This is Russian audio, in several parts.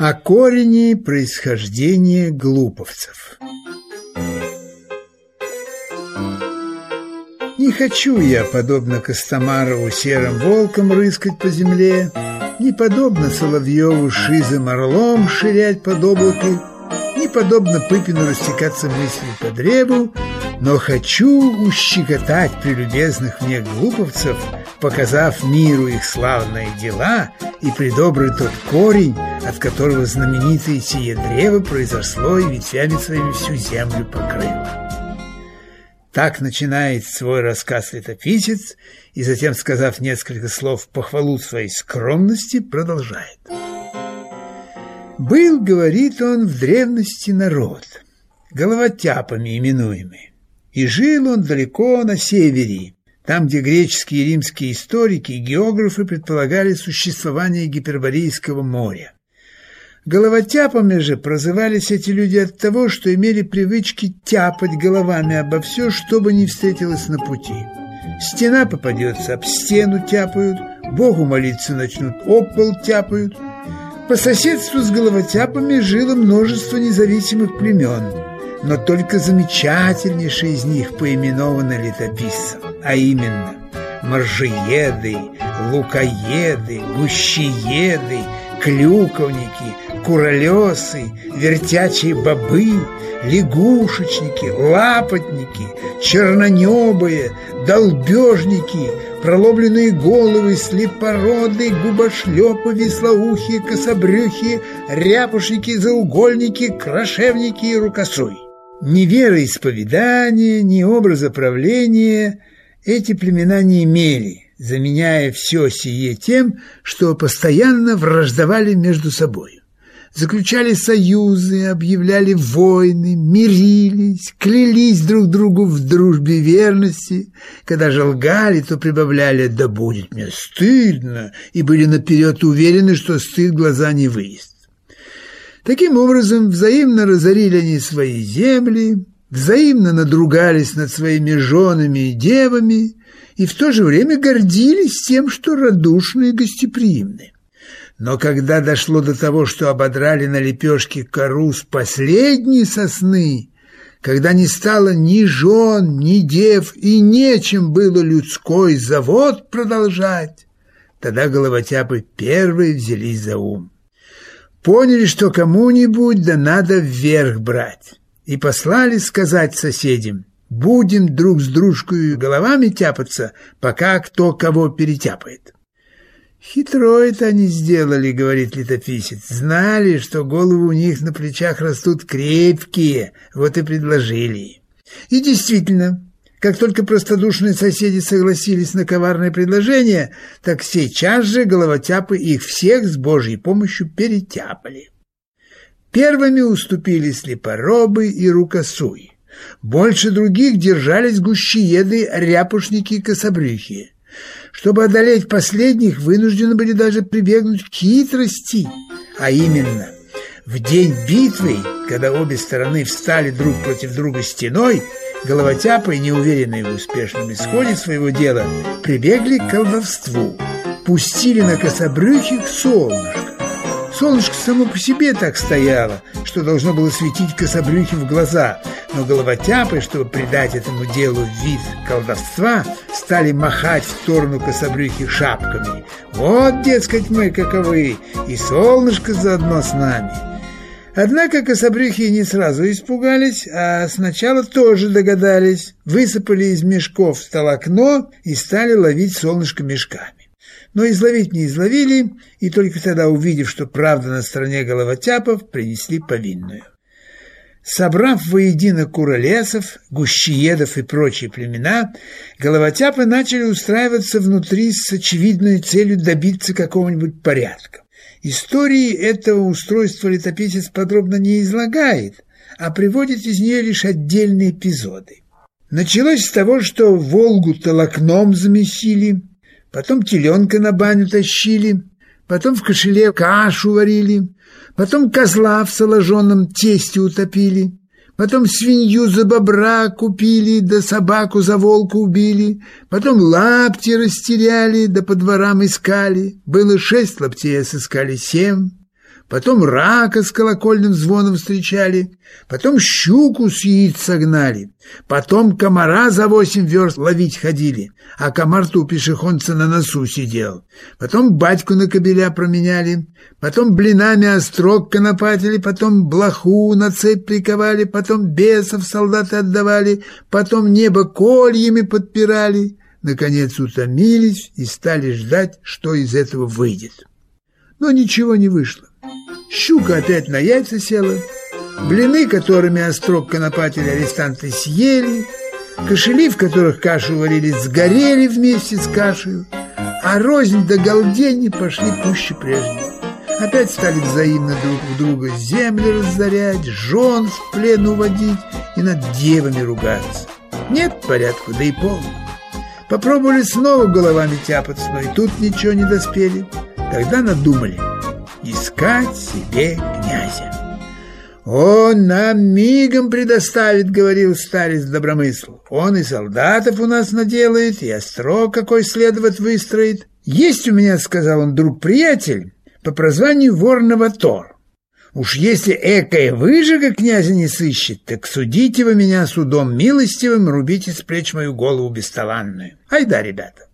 О корени происхождения глуповцев. Не хочу я, подобно Костомарову, серым волком рыскать по земле, Не подобно Соловьеву шизым орлом ширять под облакой, Не подобно Пыпину растекаться мыслью по древу, Но хочу ущекотать прелюбезных мне глуповцев, Показав миру их славные дела И придобрый тот корень, от которого знаменитое сие древо произошло и ветвями своими всю землю покрыло. Так начинает свой рассказ летописец и затем, сказав несколько слов похвалу своей скромности, продолжает. «Был, — говорит он, — в древности народ, головотяпами именуемый, и жил он далеко на севере, там, где греческие и римские историки и географы предполагали существование Гиперборейского моря. Головотяпами же прозывались эти люди от того, что имели привычки тяпать головами обо все, что бы ни встретилось на пути. Стена попадется, об стену тяпают, Богу молиться начнут, об пол тяпают. По соседству с головотяпами жило множество независимых племен, но только замечательнейшие из них поименованы летописцем, а именно моржееды, лукоеды, гущееды, клюковники, куролесы, вертячие бобы, лягушечники, лапотники, чернонебые, долбежники, проломленные головы, слепороды, губошлепы, веслоухи, кособрюхи, ряпушники, заугольники, крошевники и рукосуй. Ни вероисповедания, ни образа правления эти племена не имели – заменяя все сие тем, что постоянно враждовали между собой. Заключали союзы, объявляли войны, мирились, клялись друг другу в дружбе и верности. Когда же лгали, то прибавляли «да будет мне стыдно» и были наперед уверены, что стыд глаза не выест. Таким образом, взаимно разорили они свои земли, взаимно надругались над своими женами и девами, и в то же время гордились тем, что радушны и гостеприимны. Но когда дошло до того, что ободрали на лепешке кору с последней сосны, когда не стало ни жен, ни дев, и нечем было людской завод продолжать, тогда головотяпы первые взялись за ум. Поняли, что кому-нибудь да надо вверх брать, и послали сказать соседям, Будем друг с дружкой головами тяпаться, пока кто кого перетяпает. «Хитро это они сделали», — говорит летописец. «Знали, что головы у них на плечах растут крепкие, вот и предложили». И действительно, как только простодушные соседи согласились на коварное предложение, так сейчас же головотяпы их всех с Божьей помощью перетяпали. Первыми уступили слепоробы и рукосуи. Больше других держались гущееды, ряпушники и кособрюхи. Чтобы одолеть последних, вынуждены были даже прибегнуть к хитрости, а именно в день битвы, когда обе стороны встали друг против друга стеной, головотяпы, неуверенные в успешном исходе своего дела, прибегли к колдовству, пустили на кособрюхих солнышко. Солнышко само по себе так стояло, что должно было светить кособрюхи в глаза, но головотяпы, чтобы придать этому делу вид колдовства, стали махать в сторону кособрюхи шапками. Вот, дескать, мы каковы, и солнышко заодно с нами. Однако кособрюхи не сразу испугались, а сначала тоже догадались, высыпали из мешков столокно и стали ловить солнышко мешками но изловить не изловили, и только тогда, увидев, что правда на стороне головотяпов, принесли повинную. Собрав воедино куролесов, гущиедов и прочие племена, головотяпы начали устраиваться внутри с очевидной целью добиться какого-нибудь порядка. Истории этого устройства летописец подробно не излагает, а приводит из нее лишь отдельные эпизоды. Началось с того, что Волгу толокном замесили, потом теленка на баню тащили, потом в кошеле кашу варили, потом козла в соложенном тесте утопили, потом свинью за бобра купили, да собаку за волка убили, потом лапти растеряли, да по дворам искали, было шесть лаптей, а сыскали семь, потом рака с колокольным звоном встречали, потом щуку с яиц согнали, потом комара за восемь верст ловить ходили, а комар-то у пешеходца на носу сидел, потом батьку на кобеля променяли, потом блинами острог конопатили, потом блоху на цепь приковали, потом бесов солдаты отдавали, потом небо кольями подпирали, наконец утомились и стали ждать, что из этого выйдет. Но ничего не вышло. Щука опять на яйца села, блины, которыми острог конопатили арестанты, съели, кошели, в которых кашу варили, сгорели вместе с кашей, а рознь до галдени пошли пуще прежнего. Опять стали взаимно друг в друга земли разорять, жен в плен уводить и над девами ругаться. Нет порядку, да и полно. Попробовали снова головами тяпаться, но и тут ничего не доспели. Тогда надумали искать себе князя. «Он нам мигом предоставит», — говорил старец Добромысл. «Он и солдатов у нас наделает, и острог какой следовать выстроит. Есть у меня, — сказал он, — друг-приятель по прозванию Ворного Тор. Уж если экая выжига князя не сыщет, так судите вы меня судом милостивым, рубите с плеч мою голову бесталанную. Ай да, ребята.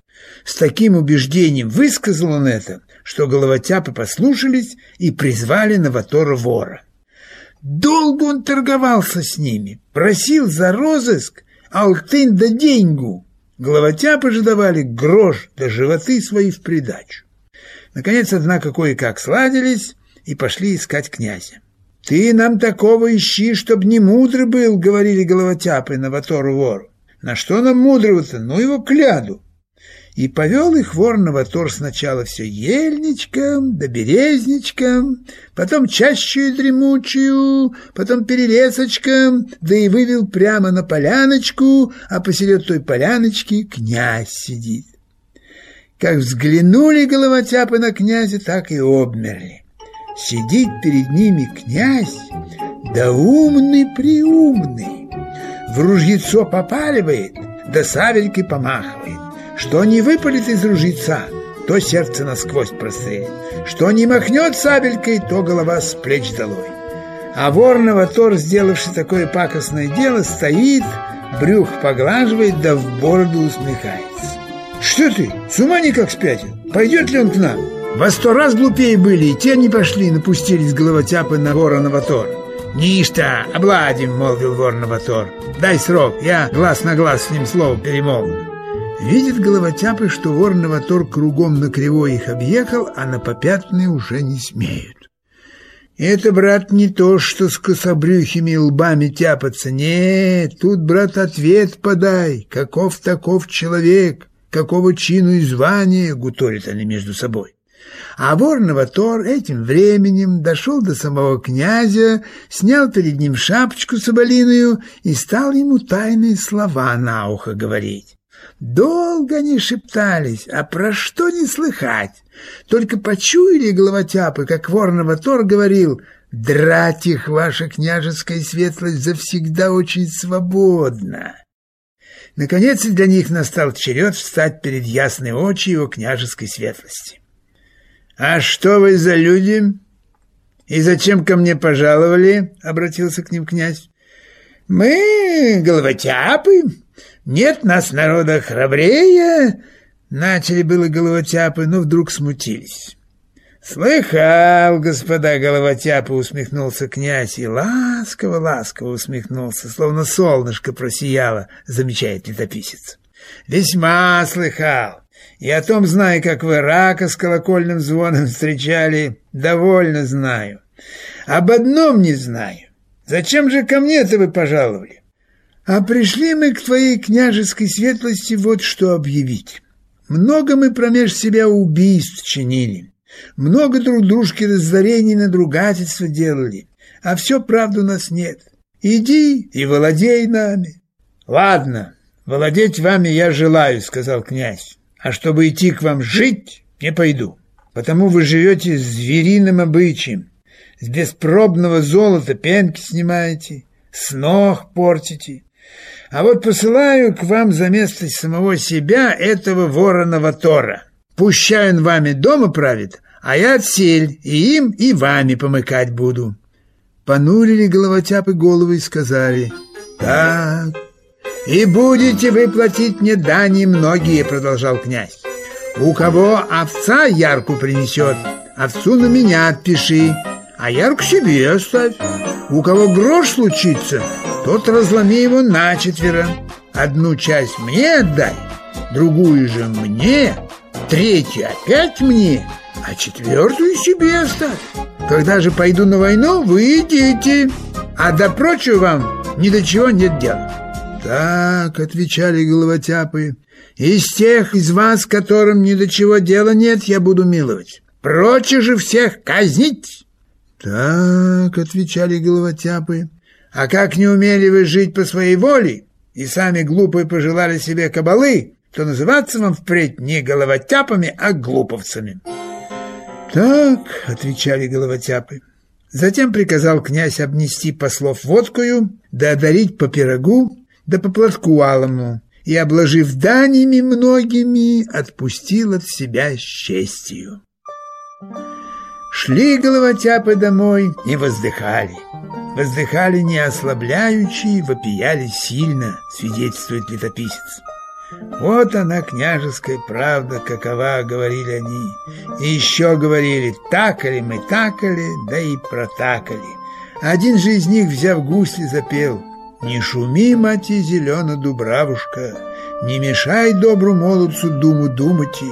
С таким убеждением высказал он это, что головотяпы послушались и призвали Новатора вора. Долго он торговался с ними, просил за розыск алтын да деньгу. Головотяпы же давали грош да животы свои в придачу. Наконец, однако, кое-как сладились, и пошли искать князя. «Ты нам такого ищи, чтоб не мудрый был», — говорили головотяпы на Ватору вору. «На что нам мудрого-то? Ну его кляду!» И повел их вор на сначала все ельничком да березничком, потом чащую дремучую, потом перелесочком, да и вывел прямо на поляночку, а посеред той поляночки князь сидит. Как взглянули головотяпы на князя, так и обмерли. Сидит перед ними князь, да умный-приумный. В ружьецо попаливает, да сабелькой помахивает. Что не выпалит из ружьеца, то сердце насквозь прострелит. Что не махнет сабелькой, то голова с плеч долой. А вор Новотор, сделавший такое пакостное дело, стоит, брюх поглаживает, да в бороду усмехается. «Что ты, с ума никак спятил? Пойдет ли он к нам?» Во сто раз глупее были, и те не пошли, напустились головотяпы на вора Новатор. «Ничто, обладим», — молвил вор Новатор. «Дай срок, я глаз на глаз с ним слово перемолвлю». Видит головотяпы, что вор Новатор кругом на кривой их объехал, а на попятные уже не смеют. Это, брат, не то, что с кособрюхими лбами тяпаться. Нет, тут, брат, ответ подай. Каков таков человек, какого чину и звания, гуторят они между собой. А вор Новотор этим временем дошел до самого князя, снял перед ним шапочку соболиную и стал ему тайные слова на ухо говорить. Долго они шептались, а про что не слыхать. Только почуяли головотяпы, как вор Новотор говорил, «Драть их, ваша княжеская светлость, завсегда очень свободно». Наконец для них настал черед встать перед ясной очи его княжеской светлости. «А что вы за люди? И зачем ко мне пожаловали?» — обратился к ним князь. «Мы головотяпы. Нет нас народа храбрее». Начали было головотяпы, но вдруг смутились. «Слыхал, господа головотяпы!» — усмехнулся князь и ласково-ласково усмехнулся, словно солнышко просияло, замечает летописец. «Весьма слыхал. И о том знаю, как вы рака с колокольным звоном встречали, довольно знаю. Об одном не знаю. Зачем же ко мне-то вы пожаловали? А пришли мы к твоей княжеской светлости вот что объявить. Много мы промеж себя убийств чинили, много друг дружки разорений на другательство делали, а все правда у нас нет. Иди и владей нами. Ладно, владеть вами я желаю, сказал князь а чтобы идти к вам жить, не пойду. Потому вы живете звериным обычаем, с беспробного золота пенки снимаете, с ног портите. А вот посылаю к вам за место самого себя этого вороного Тора. Пущай он вами дома правит, а я отсель, и им, и вами помыкать буду». Понурили головотяпы головы и сказали, «Так, и будете вы платить мне дани многие», — продолжал князь. «У кого овца ярку принесет, овцу на меня отпиши, а ярку себе оставь. У кого грош случится, тот разломи его на четверо. Одну часть мне отдай, другую же мне, третью опять мне, а четвертую себе оставь. Когда же пойду на войну, вы идите, а до прочего вам ни до чего нет дела». «Так», — отвечали головотяпы, — «из тех из вас, которым ни до чего дела нет, я буду миловать. Проче же всех казнить». «Так», — отвечали головотяпы, — «а как не умели вы жить по своей воле и сами глупые пожелали себе кабалы, то называться вам впредь не головотяпами, а глуповцами». «Так», — отвечали головотяпы. Затем приказал князь обнести послов водкою, да одарить по пирогу, да по платку алому, и, обложив данями многими, отпустил от себя с честью. Шли головотяпы домой и воздыхали. Воздыхали не ослабляючи, вопияли сильно, свидетельствует летописец. Вот она, княжеская правда, какова, говорили они. И еще говорили, такали мы, такали, да и протакали. Один же из них, взяв гусли, запел «Не шуми, мати, зелена дубравушка, не мешай добру молодцу думу думать,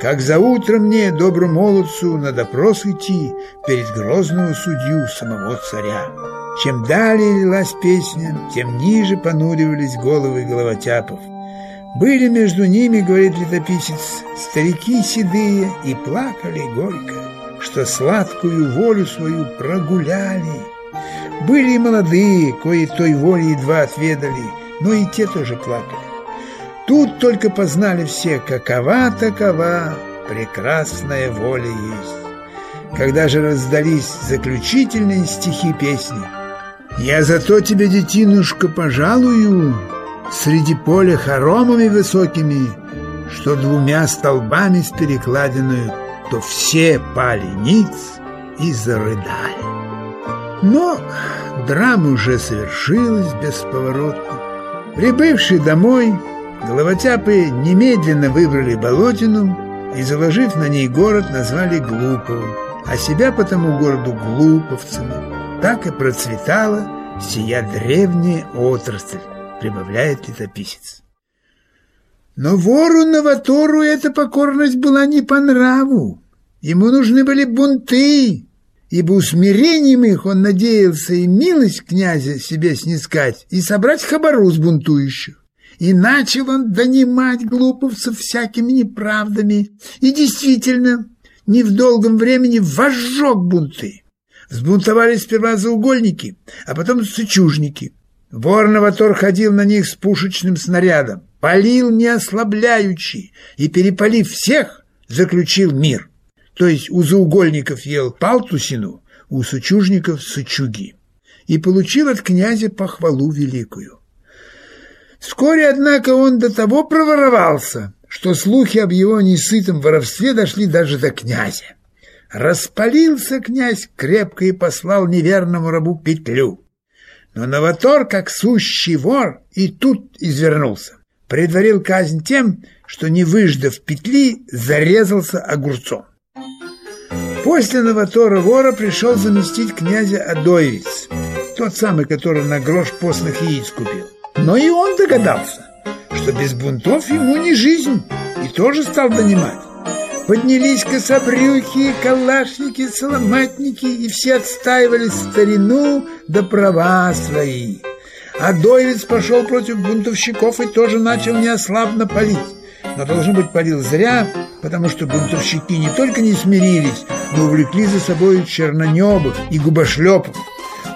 как за утро мне, добру молодцу, на допрос идти перед грозного судью самого царя». Чем далее лилась песня, тем ниже понуривались головы головотяпов. Были между ними, говорит летописец, старики седые и плакали горько, что сладкую волю свою прогуляли. Были и молодые, кои той воли едва отведали, но и те тоже плакали. Тут только познали все, какова такова прекрасная воля есть. Когда же раздались заключительные стихи песни, «Я зато тебе, детинушка, пожалую, среди поля хоромами высокими, что двумя столбами с перекладиной, то все пали ниц и зарыдали. Но драма уже совершилась бесповоротно. Прибывшие домой, головотяпы немедленно выбрали Болотину и, заложив на ней город, назвали Глуповым, а себя по тому городу Глуповцами. Так и процветала сия древняя отрасль прибавляет летописец. Но вору Новатору эта покорность была не по нраву. Ему нужны были бунты, ибо усмирением их он надеялся и милость князя себе снискать, и собрать хабару с бунтующих. И начал он донимать глуповцев всякими неправдами, и действительно, не в долгом времени возжег бунты. Взбунтовались сперва заугольники, а потом сычужники – Вор-новатор ходил на них с пушечным снарядом, полил не ослабляючи и, перепалив всех, заключил мир. То есть у заугольников ел палтусину, у сычужников – сычуги. И получил от князя похвалу великую. Вскоре, однако, он до того проворовался, что слухи об его несытом воровстве дошли даже до князя. Распалился князь крепко и послал неверному рабу петлю. Но Новатор, как сущий вор, и тут извернулся. Предварил казнь тем, что, не выждав петли, зарезался огурцом. После Новатора вора пришел заместить князя Адоевец, тот самый, который на грош постных яиц купил. Но и он догадался, что без бунтов ему не жизнь, и тоже стал донимать. Поднялись кособрюхи, калашники, соломатники, и все отстаивали старину да права свои. А Дойвиц пошел против бунтовщиков и тоже начал неослабно палить. Но, должно быть, палил зря, потому что бунтовщики не только не смирились, но увлекли за собой чернонебых и губошлепов.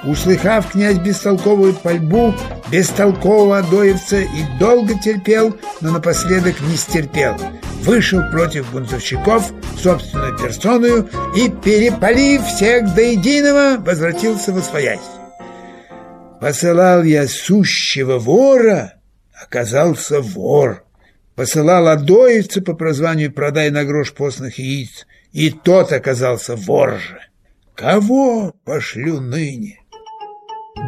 Услыхав князь бестолковую пальбу, бестолкового Адоевца и долго терпел, но напоследок не стерпел. Вышел против бунтовщиков собственной персоною и, перепалив всех до единого, возвратился во своясь. Посылал я сущего вора, оказался вор. посылал Адоевца по прозванию «Продай на грош постных яиц», и тот оказался вор же. Кого пошлю ныне?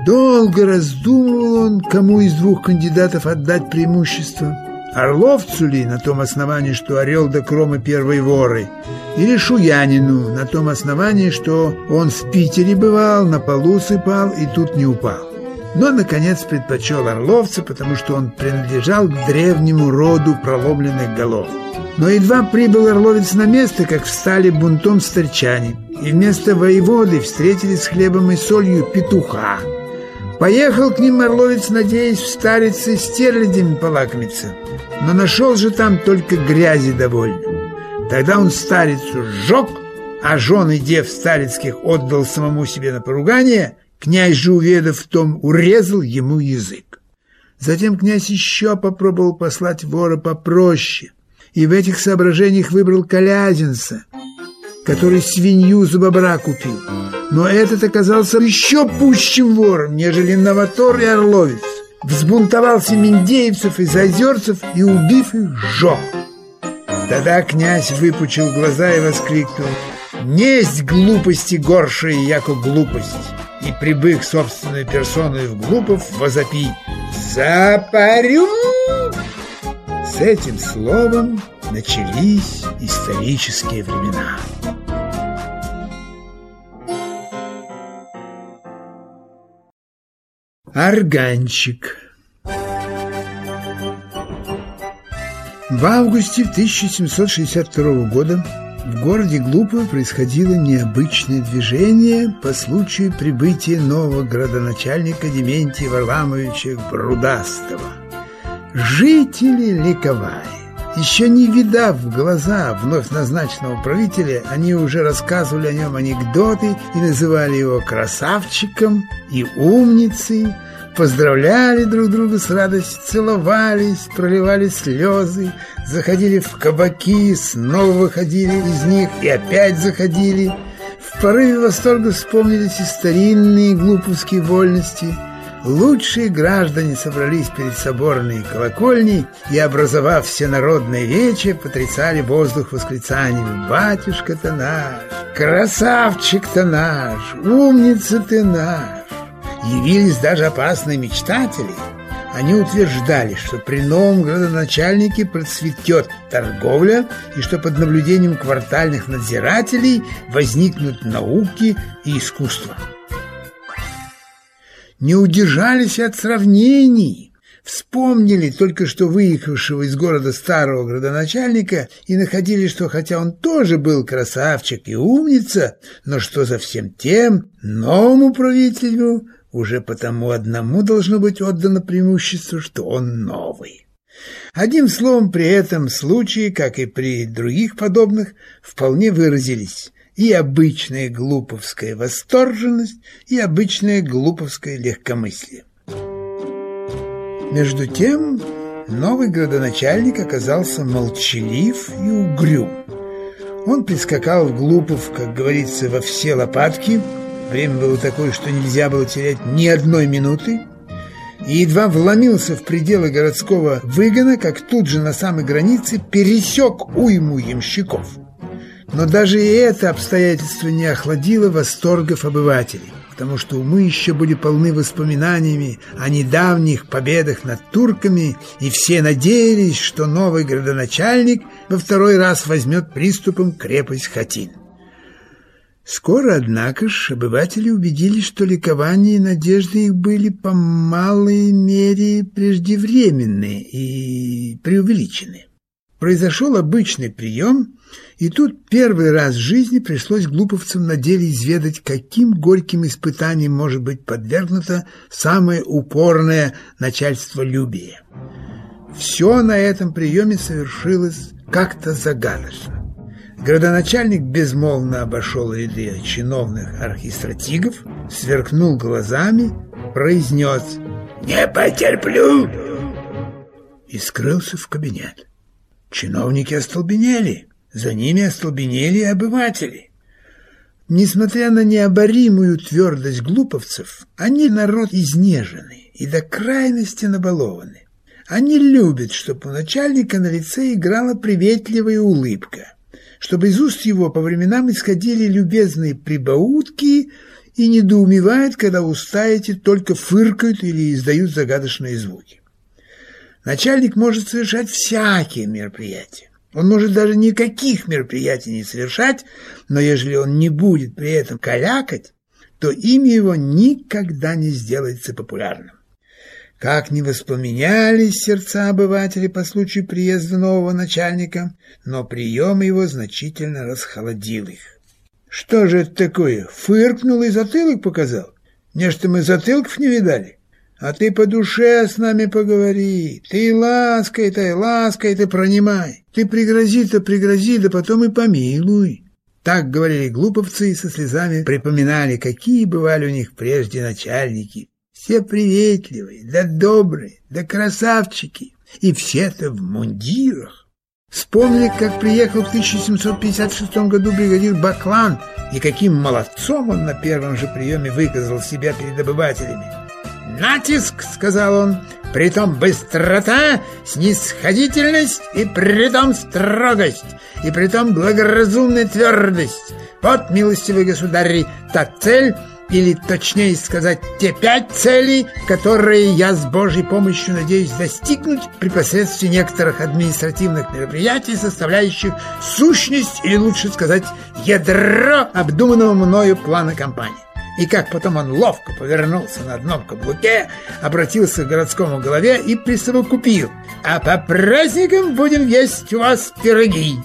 Долго раздумывал он, кому из двух кандидатов отдать преимущество. Орловцу ли на том основании, что Орел до Кромы первой воры, или Шуянину на том основании, что он в Питере бывал, на полу сыпал и тут не упал. Но, наконец, предпочел Орловца, потому что он принадлежал к древнему роду проломленных голов. Но едва прибыл Орловец на место, как встали бунтом старчане, и вместо воеводы встретили с хлебом и солью петуха. Поехал к ним Орловец, надеясь в старице стерлядями полакомиться, но нашел же там только грязи довольно. Тогда он старицу сжег, а жены дев старицких отдал самому себе на поругание, князь же, уведав в том, урезал ему язык. Затем князь еще попробовал послать вора попроще, и в этих соображениях выбрал Колязинца, который свинью за бобра купил. Но этот оказался еще пущим вором, нежели Новотор и Орловец. Взбунтовался Миндеевцев и Зазерцев и, убив их, сжег. Тогда князь выпучил глаза и воскликнул «Несть глупости горшие, яко глупость!» И, прибыв собственной персоной в Глупов, возопи «Запарю!» С этим словом начались исторические времена. Органчик В августе 1762 года в городе Глупово происходило необычное движение по случаю прибытия нового градоначальника Дементия Варламовича Брудастова. Жители ликовали. Еще не видав в глаза вновь назначенного правителя, они уже рассказывали о нем анекдоты и называли его красавчиком и умницей, поздравляли друг друга с радостью, целовались, проливали слезы, заходили в кабаки, снова выходили из них и опять заходили. В порыве восторга вспомнились и старинные глуповские вольности – лучшие граждане собрались перед соборной колокольней и, образовав всенародное вече, потрясали воздух восклицаниями «Батюшка-то наш! Красавчик-то наш! Умница ты наш!» Явились даже опасные мечтатели. Они утверждали, что при новом градоначальнике процветет торговля и что под наблюдением квартальных надзирателей возникнут науки и искусство не удержались от сравнений. Вспомнили только что выехавшего из города старого градоначальника и находили, что хотя он тоже был красавчик и умница, но что за всем тем новому правителю уже потому одному должно быть отдано преимущество, что он новый. Одним словом, при этом случае, как и при других подобных, вполне выразились и обычная глуповская восторженность, и обычное глуповское легкомыслие. Между тем, новый градоначальник оказался молчалив и угрюм. Он прискакал в Глупов, как говорится, во все лопатки. Время было такое, что нельзя было терять ни одной минуты. И едва вломился в пределы городского выгона, как тут же на самой границе пересек уйму ямщиков – но даже и это обстоятельство не охладило восторгов обывателей, потому что умы еще были полны воспоминаниями о недавних победах над турками, и все надеялись, что новый градоначальник во второй раз возьмет приступом крепость Хатин. Скоро, однако ж, обыватели убедились, что ликование и надежды их были по малой мере преждевременны и преувеличены. Произошел обычный прием, и тут первый раз в жизни пришлось глуповцам на деле изведать, каким горьким испытанием может быть подвергнуто самое упорное начальство любия. Все на этом приеме совершилось как-то загадочно. Градоначальник безмолвно обошел ряды чиновных архистратигов, сверкнул глазами, произнес «Не потерплю!» и скрылся в кабинет. Чиновники остолбенели, за ними остолбенели обыватели. Несмотря на необоримую твердость глуповцев, они народ изнеженный и до крайности набалованы. Они любят, чтобы у начальника на лице играла приветливая улыбка, чтобы из уст его по временам исходили любезные прибаутки и недоумевают, когда уста эти только фыркают или издают загадочные звуки. Начальник может совершать всякие мероприятия. Он может даже никаких мероприятий не совершать, но ежели он не будет при этом калякать, то имя его никогда не сделается популярным. Как ни воспламенялись сердца обывателей по случаю приезда нового начальника, но прием его значительно расхолодил их. Что же это такое? Фыркнул и затылок показал? Нечто мы затылков не видали? А ты по душе с нами поговори. Ты ласкай-то, ласкай-то, пронимай. Ты пригрози-то, пригрози, да потом и помилуй. Так говорили глуповцы и со слезами припоминали, какие бывали у них прежде начальники. Все приветливые, да добрые, да красавчики. И все-то в мундирах. Вспомнили, как приехал в 1756 году бригадир Баклан, и каким молодцом он на первом же приеме выказал себя перед обывателями. «Натиск!» — сказал он, — «притом быстрота, снисходительность и притом строгость, и притом благоразумная твердость. Вот, милостивый государь, та цель, или точнее сказать, те пять целей, которые я с Божьей помощью надеюсь достигнуть при посредстве некоторых административных мероприятий, составляющих сущность, или лучше сказать, ядро обдуманного мною плана кампании. И как потом он ловко повернулся на одном каблуке, обратился к городскому голове и присовокупил. «А по праздникам будем есть у вас пироги!»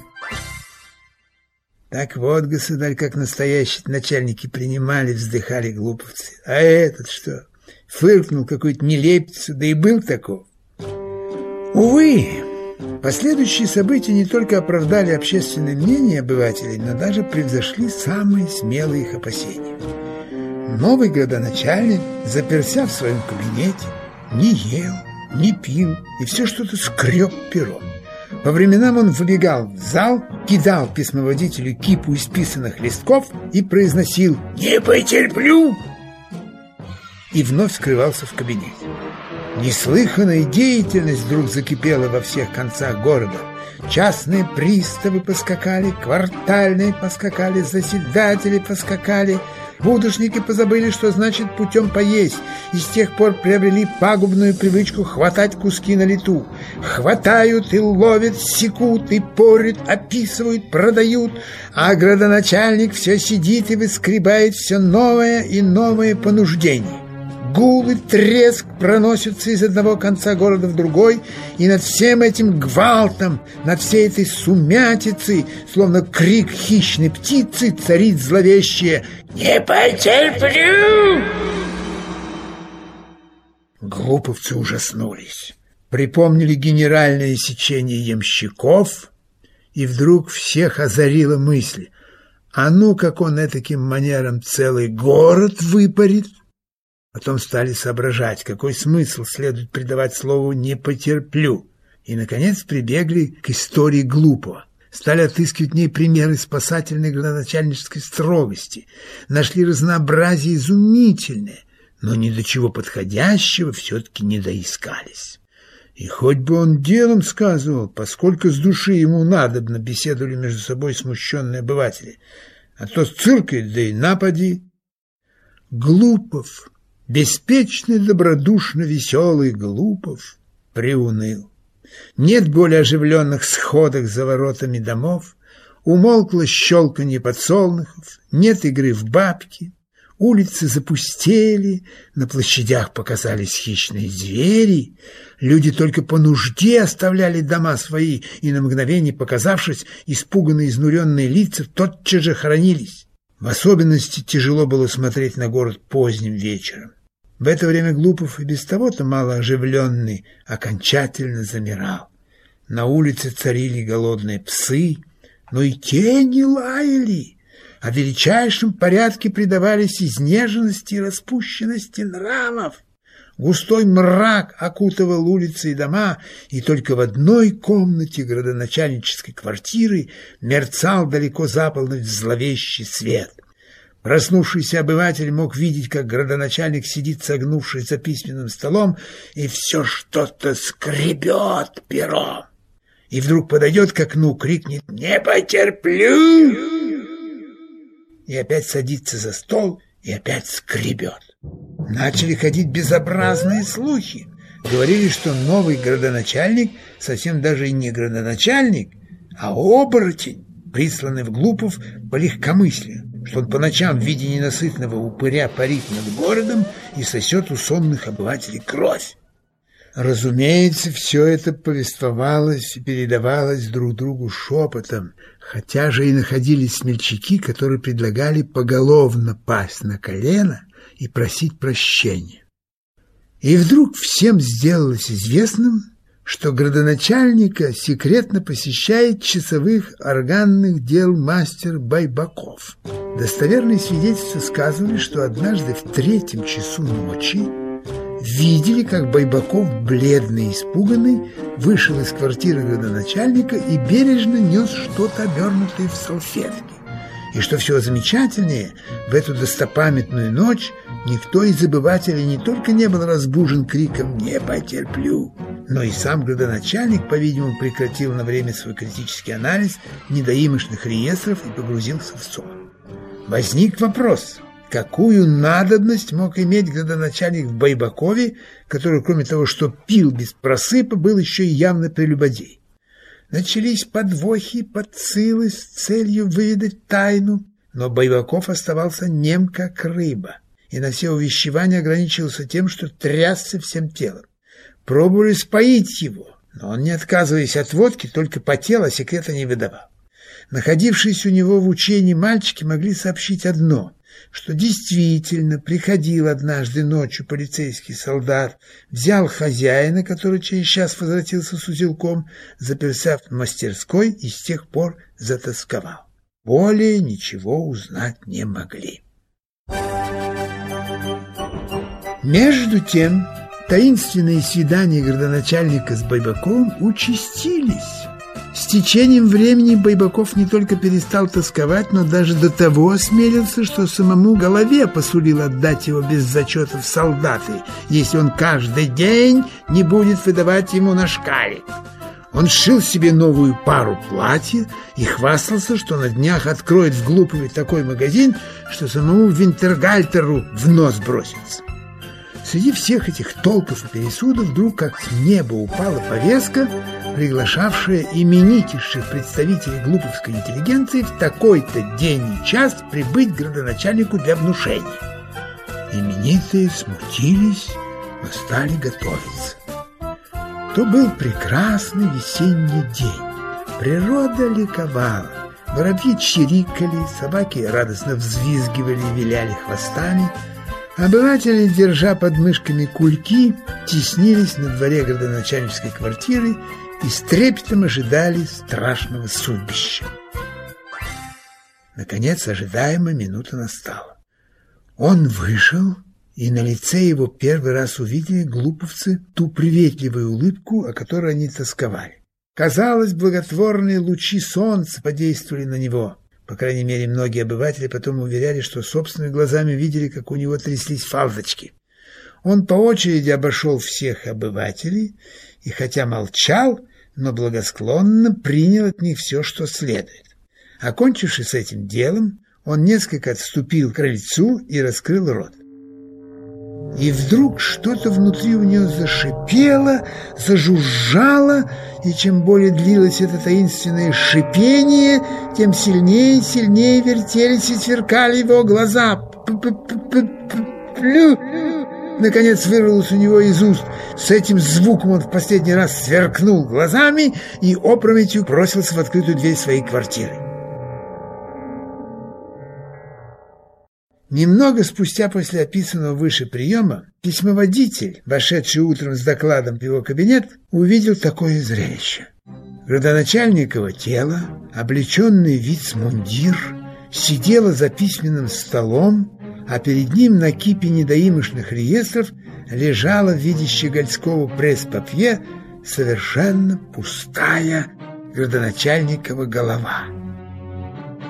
Так вот, государь, как настоящие начальники принимали, вздыхали глуповцы. А этот что? Фыркнул какую-то нелепицу, да и был таков. Увы, последующие события не только оправдали общественное мнение обывателей, но даже превзошли самые смелые их опасения. Новый градоначальник, заперся в своем кабинете, не ел, не пил и все что-то скреб пером. По временам он выбегал в зал, кидал письмоводителю кипу исписанных листков и произносил «Не потерплю!» и вновь скрывался в кабинете. Неслыханная деятельность вдруг закипела во всех концах города. Частные приставы поскакали, квартальные поскакали, заседатели поскакали – Будущники позабыли, что значит путем поесть, и с тех пор приобрели пагубную привычку хватать куски на лету. Хватают и ловят, секут и порют, описывают, продают, а градоначальник все сидит и выскребает все новое и новое понуждение. Гул и треск проносятся из одного конца города в другой, и над всем этим гвалтом, над всей этой сумятицей, словно крик хищной птицы, царит зловещее «Не потерплю!» Глуповцы ужаснулись, припомнили генеральное сечение ямщиков, и вдруг всех озарила мысль, а ну, как он этаким манером целый город выпарит. Потом стали соображать, какой смысл следует придавать слову «не потерплю». И, наконец, прибегли к истории глупого. Стали отыскивать в ней примеры спасательной градоначальнической строгости. Нашли разнообразие изумительное, но ни до чего подходящего все-таки не доискались. И хоть бы он делом сказывал, поскольку с души ему надобно, беседовали между собой смущенные обыватели. А то с циркой, да и напади. Глупов беспечный, добродушно веселый Глупов приуныл. Нет более оживленных сходок за воротами домов, умолкло щелканье подсолнухов, нет игры в бабки, улицы запустели, на площадях показались хищные звери, люди только по нужде оставляли дома свои, и на мгновение показавшись, испуганные изнуренные лица тотчас же хоронились. В особенности тяжело было смотреть на город поздним вечером. В это время Глупов и без того-то мало оживленный окончательно замирал. На улице царили голодные псы, но и те не лаяли, а в величайшем порядке предавались изнеженности и распущенности нравов. Густой мрак окутывал улицы и дома, и только в одной комнате градоначальнической квартиры мерцал далеко за зловещий свет. Проснувшийся обыватель мог видеть, как градоначальник сидит согнувшись за письменным столом и все что-то скребет пером. И вдруг подойдет к окну, крикнет «Не потерплю!» и опять садится за стол и опять скребет. Начали ходить безобразные слухи. Говорили, что новый градоначальник совсем даже и не градоначальник, а оборотень, присланный в Глупов по легкомыслию что он по ночам в виде ненасытного упыря парит над городом и сосет у сонных обывателей кровь. Разумеется, все это повествовалось и передавалось друг другу шепотом, хотя же и находились смельчаки, которые предлагали поголовно пасть на колено и просить прощения. И вдруг всем сделалось известным, что градоначальника секретно посещает часовых органных дел мастер Байбаков. Достоверные свидетельства сказывали, что однажды в третьем часу ночи видели, как Байбаков, бледный и испуганный, вышел из квартиры градоначальника и бережно нес что-то обернутое в салфетки. И что всего замечательнее, в эту достопамятную ночь никто из забывателей не только не был разбужен криком «Не потерплю!», но и сам градоначальник, по-видимому, прекратил на время свой критический анализ недоимочных реестров и погрузился в сон. Возник вопрос, какую надобность мог иметь градоначальник в Байбакове, который, кроме того, что пил без просыпа, был еще и явно прелюбодей. Начались подвохи, подсылы с целью выведать тайну, но Байбаков оставался нем как рыба и на все увещевания ограничивался тем, что трясся всем телом. Пробовали споить его, но он, не отказываясь от водки, только потел, а секрета не выдавал. Находившиеся у него в учении мальчики могли сообщить одно, что действительно приходил однажды ночью полицейский солдат, взял хозяина, который через час возвратился с узелком, заперся в мастерской и с тех пор затасковал. Более ничего узнать не могли. Между тем, таинственные свидания градоначальника с Байбаковым участились. С течением времени Байбаков не только перестал тосковать, но даже до того осмелился, что самому голове посулил отдать его без зачета в солдаты, если он каждый день не будет выдавать ему на шкале. Он сшил себе новую пару платья и хвастался, что на днях откроет в Глупове такой магазин, что самому Винтергальтеру в нос бросится. Среди всех этих толков и пересудов вдруг как с неба упала повестка, приглашавшая именитейших представителей глуповской интеллигенции в такой-то день и час прибыть градоначальнику для внушения. Именитые смутились, но стали готовиться. То был прекрасный весенний день. Природа ликовала. Воробьи чирикали, собаки радостно взвизгивали и виляли хвостами – Обыватели, держа под мышками кульки, теснились на дворе городоначальнической квартиры и с трепетом ожидали страшного судьбища. Наконец, ожидаемая минута настала. Он вышел, и на лице его первый раз увидели глуповцы ту приветливую улыбку, о которой они тосковали. Казалось, благотворные лучи солнца подействовали на него. По крайней мере, многие обыватели потом уверяли, что собственными глазами видели, как у него тряслись фалдочки. Он по очереди обошел всех обывателей и, хотя молчал, но благосклонно принял от них все, что следует. Окончившись с этим делом, он несколько отступил к крыльцу и раскрыл рот. И вдруг что-то внутри у него зашипело, зажужжало, и чем более длилось это таинственное шипение, тем сильнее и сильнее вертелись и сверкали его глаза. Плю! Наконец вырвалось у него из уст. С этим звуком он в последний раз сверкнул глазами и опрометью бросился в открытую дверь своей квартиры. Немного спустя после описанного выше приема письмоводитель, вошедший утром с докладом в его кабинет, увидел такое зрелище. Родоначальниково тело, облеченный вицмундир, сидело за письменным столом, а перед ним на кипе недоимышных реестров лежала в виде щегольского пресс-папье совершенно пустая градоначальникова голова.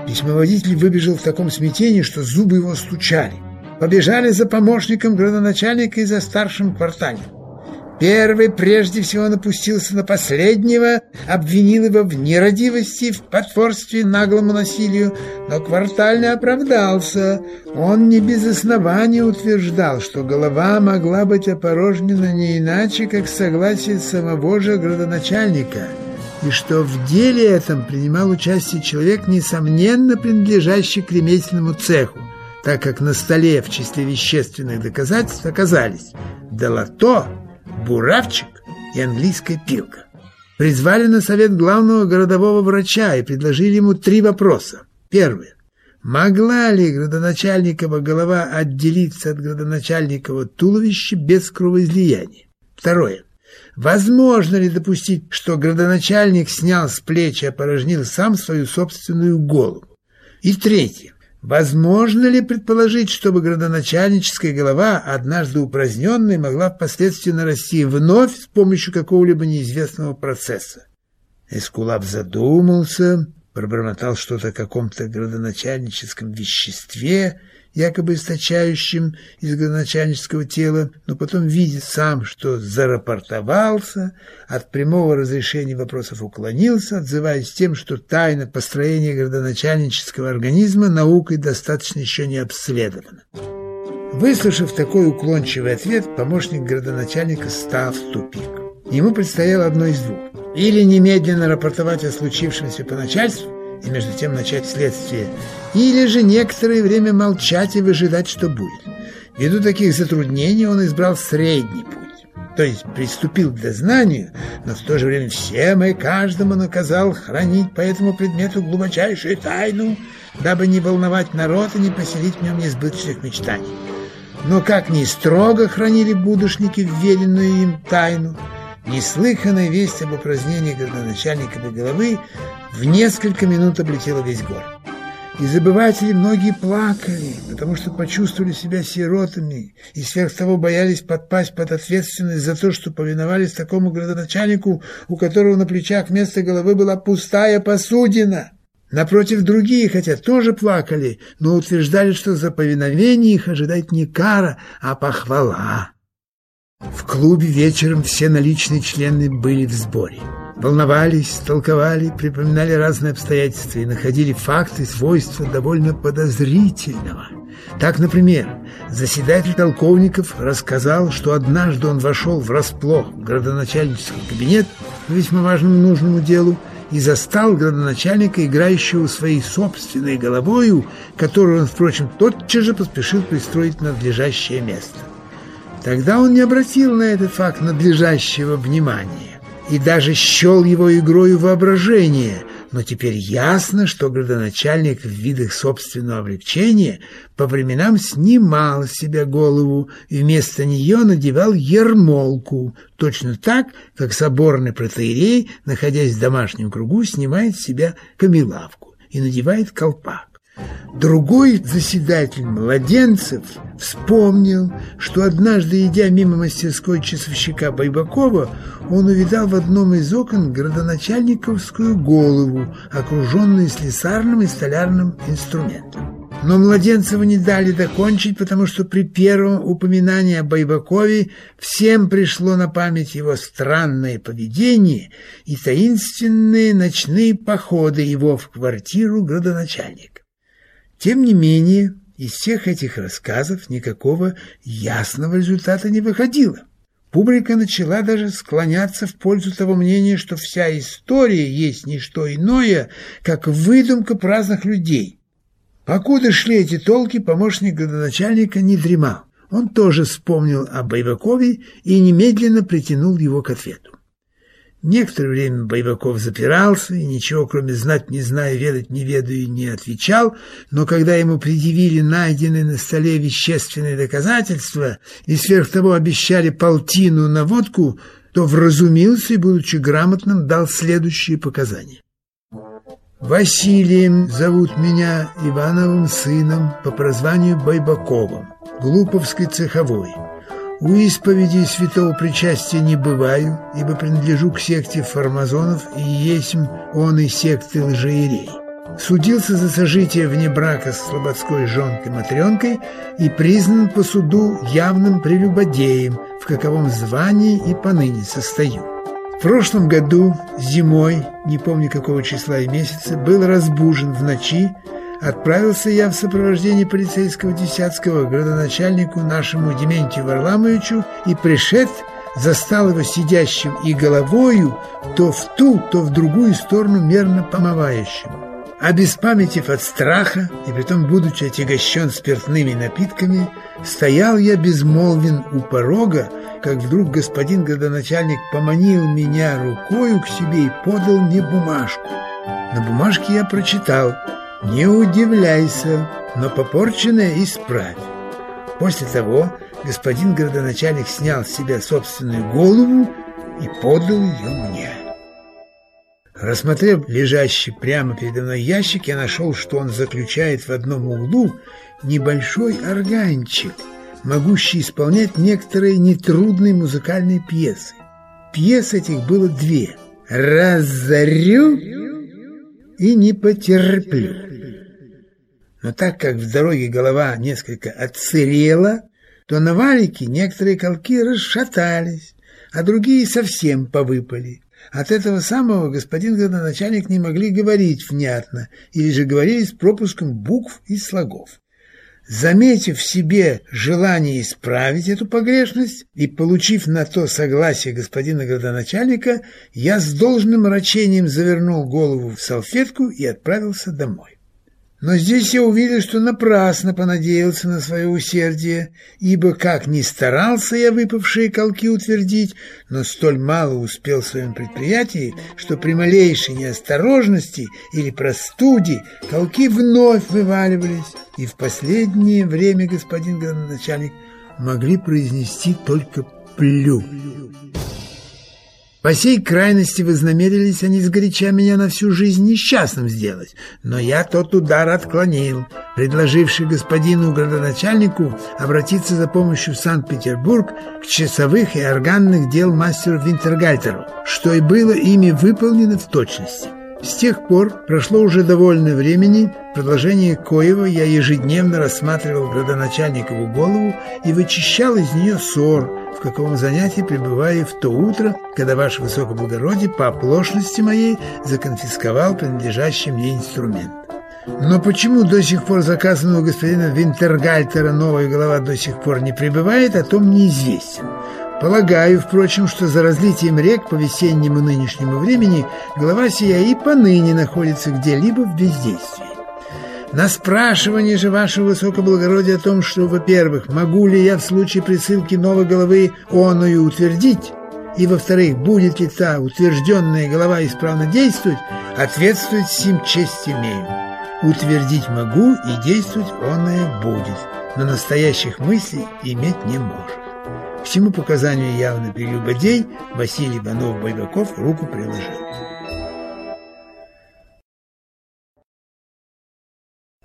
Письмоводитель выбежал в таком смятении, что зубы его стучали. Побежали за помощником градоначальника и за старшим квартальным. Первый прежде всего напустился на последнего, обвинил его в нерадивости, в потворстве наглому насилию, но квартальный оправдался. Он не без основания утверждал, что голова могла быть опорожнена не иначе, как согласие самого же градоначальника, и что в деле этом принимал участие человек, несомненно принадлежащий к ремесленному цеху, так как на столе в числе вещественных доказательств оказались долото, буравчик и английская пилка. Призвали на совет главного городового врача и предложили ему три вопроса. Первый. Могла ли градоначальникова голова отделиться от градоначальникова туловища без кровоизлияния? Второе. Возможно ли допустить, что градоначальник снял с плеч и опорожнил сам свою собственную голову? И третье. Возможно ли предположить, чтобы градоначальническая голова, однажды упраздненная, могла впоследствии нарасти вновь с помощью какого-либо неизвестного процесса? Эскулап задумался, пробормотал что-то о каком-то градоначальническом веществе, якобы источающим из градоначальнического тела, но потом видит сам, что зарапортовался, от прямого разрешения вопросов уклонился, отзываясь тем, что тайна построения градоначальнического организма наукой достаточно еще не обследована. Выслушав такой уклончивый ответ, помощник градоначальника стал в тупик. Ему предстояло одно из двух. Или немедленно рапортовать о случившемся по начальству, и между тем начать следствие, или же некоторое время молчать и выжидать, что будет. Ввиду таких затруднений он избрал средний путь, то есть приступил к дознанию, но в то же время всем и каждому наказал хранить по этому предмету глубочайшую тайну, дабы не волновать народ и не поселить в нем несбыточных мечтаний. Но как ни строго хранили будущники вверенную им тайну, неслыханная весть об упразднении градоначальниковой головы в несколько минут облетела весь город. И забыватели многие плакали, потому что почувствовали себя сиротами и сверх того боялись подпасть под ответственность за то, что повиновались такому градоначальнику, у которого на плечах вместо головы была пустая посудина. Напротив, другие, хотя тоже плакали, но утверждали, что за повиновение их ожидает не кара, а похвала. В клубе вечером все наличные члены были в сборе. Волновались, толковали, припоминали разные обстоятельства и находили факты свойства довольно подозрительного. Так, например, заседатель Толковников рассказал, что однажды он вошел врасплох в градоначальнический кабинет по весьма важному нужному делу и застал градоначальника, играющего своей собственной головою, которую он, впрочем, тотчас же поспешил пристроить в надлежащее место. Тогда он не обратил на этот факт надлежащего внимания и даже счел его игрою воображения, но теперь ясно, что градоначальник в видах собственного облегчения по временам снимал с себя голову и вместо нее надевал ермолку, точно так, как соборный протеерей, находясь в домашнем кругу, снимает с себя камелавку и надевает колпак. Другой заседатель Младенцев вспомнил, что однажды, идя мимо мастерской часовщика Байбакова, он увидал в одном из окон градоначальниковскую голову, окруженную слесарным и столярным инструментом. Но Младенцеву не дали докончить, потому что при первом упоминании о Байбакове всем пришло на память его странное поведение и таинственные ночные походы его в квартиру градоначальника. Тем не менее, из всех этих рассказов никакого ясного результата не выходило. Публика начала даже склоняться в пользу того мнения, что вся история есть не что иное, как выдумка праздных людей. Покуда шли эти толки, помощник градоначальника не дремал. Он тоже вспомнил о Байбакове и немедленно притянул его к ответу. Некоторое время Байбаков запирался и ничего, кроме знать не зная, ведать не ведаю, не отвечал, но когда ему предъявили найденные на столе вещественные доказательства и сверх того обещали полтину на водку, то вразумился и, будучи грамотным, дал следующие показания. Василием зовут меня Ивановым сыном по прозванию Байбаковым, Глуповской цеховой. У исповеди святого причастия не бываю, ибо принадлежу к секте фармазонов и есть он и секты лжеерей. судился за сожитие вне брака с слободской жонкой-матренкой и признан по суду явным прелюбодеем, в каковом звании и поныне состою. В прошлом году зимой, не помню какого числа и месяца, был разбужен в ночи, отправился я в сопровождении полицейского десятского градоначальнику нашему Дементию Варламовичу и пришед застал его сидящим и головою то в ту, то в другую сторону мерно помывающим. Обеспамятив от страха, и притом будучи отягощен спиртными напитками, стоял я безмолвен у порога, как вдруг господин градоначальник поманил меня рукою к себе и подал мне бумажку. На бумажке я прочитал «Не удивляйся, но попорченное исправь». После того господин градоначальник снял с себя собственную голову и подал ее мне. Рассмотрев лежащий прямо передо мной ящик, я нашел, что он заключает в одном углу небольшой органчик, могущий исполнять некоторые нетрудные музыкальные пьесы. Пьес этих было две «Разорю» и «Не потерплю». Но так как в дороге голова несколько отсырела, то на валике некоторые колки расшатались, а другие совсем повыпали. От этого самого господин градоначальник не могли говорить внятно, или же говорили с пропуском букв и слогов. Заметив в себе желание исправить эту погрешность и получив на то согласие господина градоначальника, я с должным рачением завернул голову в салфетку и отправился домой. Но здесь я увидел, что напрасно понадеялся на свое усердие, ибо как ни старался я выпавшие колки утвердить, но столь мало успел в своем предприятии, что при малейшей неосторожности или простуде колки вновь вываливались, и в последнее время господин начальник могли произнести только «плю». По сей крайности вознамерились они сгоряча меня на всю жизнь несчастным сделать, но я тот удар отклонил, предложивший господину градоначальнику обратиться за помощью в Санкт-Петербург к часовых и органных дел мастеру Винтергальтеру, что и было ими выполнено в точности. С тех пор прошло уже довольно времени, в продолжение коего я ежедневно рассматривал градоначальникову голову и вычищал из нее ссор, в каком занятии пребываю в то утро, когда ваше высокоблагородие по оплошности моей законфисковал принадлежащий мне инструмент. Но почему до сих пор заказанного господина Винтергальтера новая голова до сих пор не прибывает, о том неизвестен. Полагаю, впрочем, что за разлитием рек по весеннему нынешнему времени голова сия и поныне находится где-либо в бездействии. На спрашивание же вашего высокоблагородия о том, что, во-первых, могу ли я в случае присылки новой головы оную утвердить, и, во-вторых, будет ли та утвержденная голова исправно действовать, ответствовать всем честь имею. Утвердить могу, и действовать оное будет, но настоящих мыслей иметь не может. К всему показанию явно прелюбодей Василий Иванов-Байбаков руку приложил.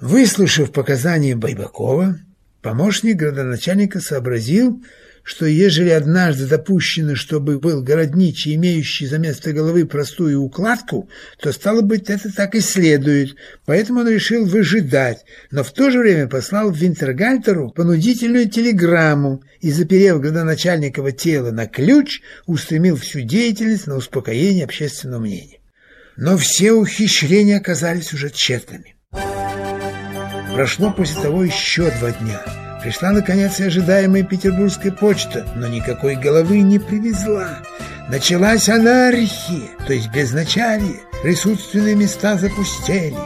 Выслушав показания Байбакова, помощник градоначальника сообразил, что ежели однажды допущено, чтобы был городничий, имеющий за место головы простую укладку, то, стало быть, это так и следует, поэтому он решил выжидать, но в то же время послал Винтергальтеру понудительную телеграмму и, заперев градоначальникова тело на ключ, устремил всю деятельность на успокоение общественного мнения. Но все ухищрения оказались уже тщетными. Прошло после того еще два дня – Пришла, наконец, и ожидаемая петербургская почта, но никакой головы не привезла. Началась анархия, то есть безначалие. Присутственные места запустели.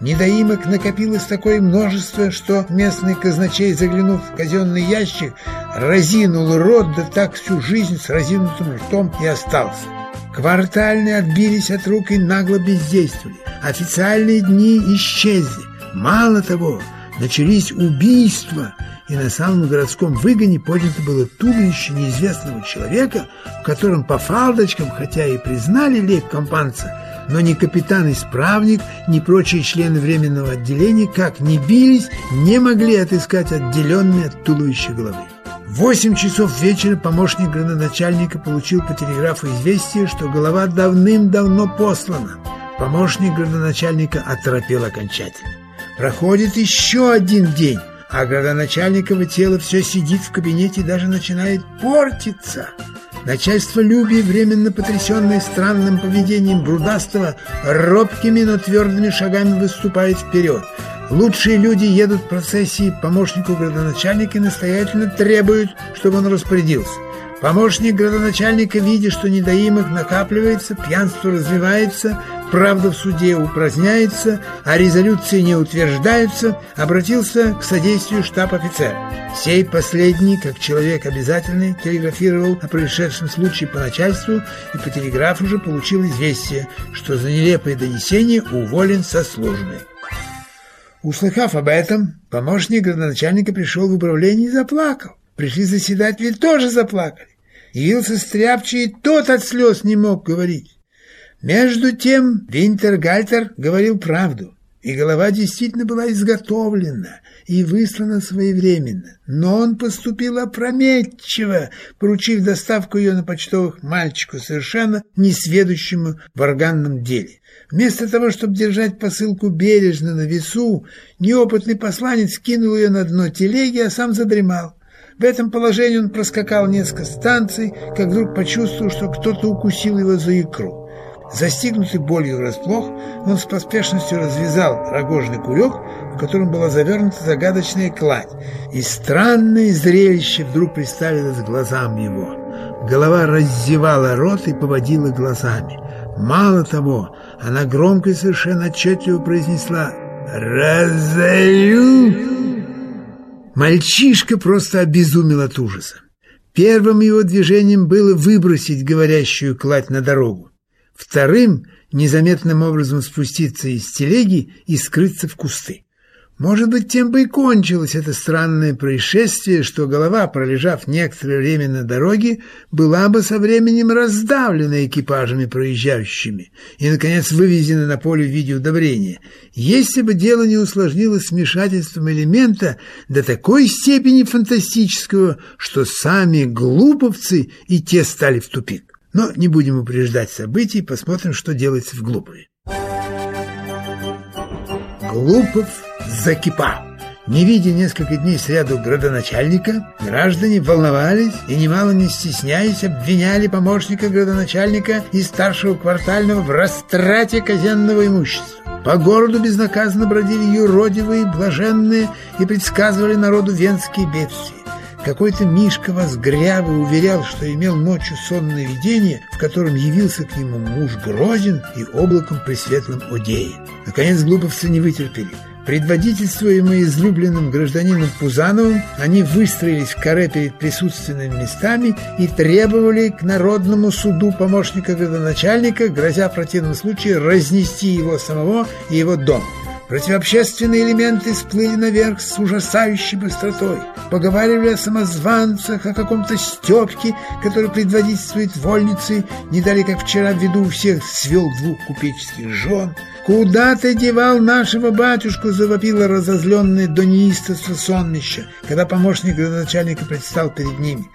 Недоимок накопилось такое множество, что местный казначей, заглянув в казенный ящик, разинул рот, да так всю жизнь с разинутым ртом и остался. Квартальные отбились от рук и нагло бездействовали. Официальные дни исчезли. Мало того, начались убийства – и на самом городском выгоне поднято было туловище неизвестного человека, в котором по фалдочкам, хотя и признали лейб компанца, но ни капитан-исправник, ни прочие члены временного отделения, как ни бились, не могли отыскать отделенные от туловища головы. В восемь часов вечера помощник градоначальника получил по телеграфу известие, что голова давным-давно послана. Помощник градоначальника оторопел окончательно. Проходит еще один день, а градоначальниково тело все сидит в кабинете и даже начинает портиться. Начальство Люби, временно потрясенное странным поведением Брудастого, робкими, но твердыми шагами выступает вперед. Лучшие люди едут в процессии помощнику градоначальника настоятельно требуют, чтобы он распорядился. Помощник градоначальника, видя, что недоимок накапливается, пьянство развивается, правда в суде упраздняется, а резолюции не утверждаются, обратился к содействию штаб-офицера. Сей последний, как человек обязательный, телеграфировал о происшедшем случае по начальству и по телеграфу же получил известие, что за нелепое донесение уволен со службы. Услыхав об этом, помощник градоначальника пришел в управление и заплакал. Пришли заседатели, тоже заплакали. Явился стряпчий, и тот от слез не мог говорить. Между тем Винтергальтер говорил правду, и голова действительно была изготовлена и выслана своевременно. Но он поступил опрометчиво, поручив доставку ее на почтовых мальчику, совершенно несведущему в органном деле. Вместо того, чтобы держать посылку бережно на весу, неопытный посланец кинул ее на дно телеги, а сам задремал. В этом положении он проскакал несколько станций, как вдруг почувствовал, что кто-то укусил его за икру. Застигнутый болью врасплох, он с поспешностью развязал рогожный кулек, в котором была завернута загадочная кладь, и странное зрелище вдруг представилось глазам его. Голова раздевала рот и поводила глазами. Мало того, она громко и совершенно отчетливо произнесла «Разорю!» Мальчишка просто обезумел от ужаса. Первым его движением было выбросить говорящую кладь на дорогу. Вторым – незаметным образом спуститься из телеги и скрыться в кусты. Может быть, тем бы и кончилось это странное происшествие, что голова, пролежав некоторое время на дороге, была бы со временем раздавлена экипажами проезжающими и, наконец, вывезена на поле в виде удобрения, если бы дело не усложнилось вмешательством элемента до такой степени фантастического, что сами глуповцы и те стали в тупик. Но не будем упреждать событий, посмотрим, что делается в Глупове. Глупов закипал. Не видя несколько дней сряду градоначальника, граждане волновались и, немало не стесняясь, обвиняли помощника градоначальника и старшего квартального в растрате казенного имущества. По городу безнаказанно бродили юродивые, блаженные и предсказывали народу венские бедствия. Какой-то Мишка Возгрявый уверял, что имел ночью сонное видение, в котором явился к нему муж Грозин и облаком пресветлым Одея. Наконец глуповцы не вытерпели – Предводительствуемые излюбленным гражданином Пузановым, они выстроились в каре перед присутственными местами и требовали к народному суду помощника градоначальника, грозя в противном случае разнести его самого и его дом. Противообщественные элементы всплыли наверх с ужасающей быстротой. Поговаривали о самозванцах, о каком-то Степке, который предводительствует вольницей, не дали, как вчера, в виду у всех свел двух купеческих жен. «Куда ты девал нашего батюшку?» – завопило разозленное до неистовства сонмище, когда помощник начальника предстал перед ними.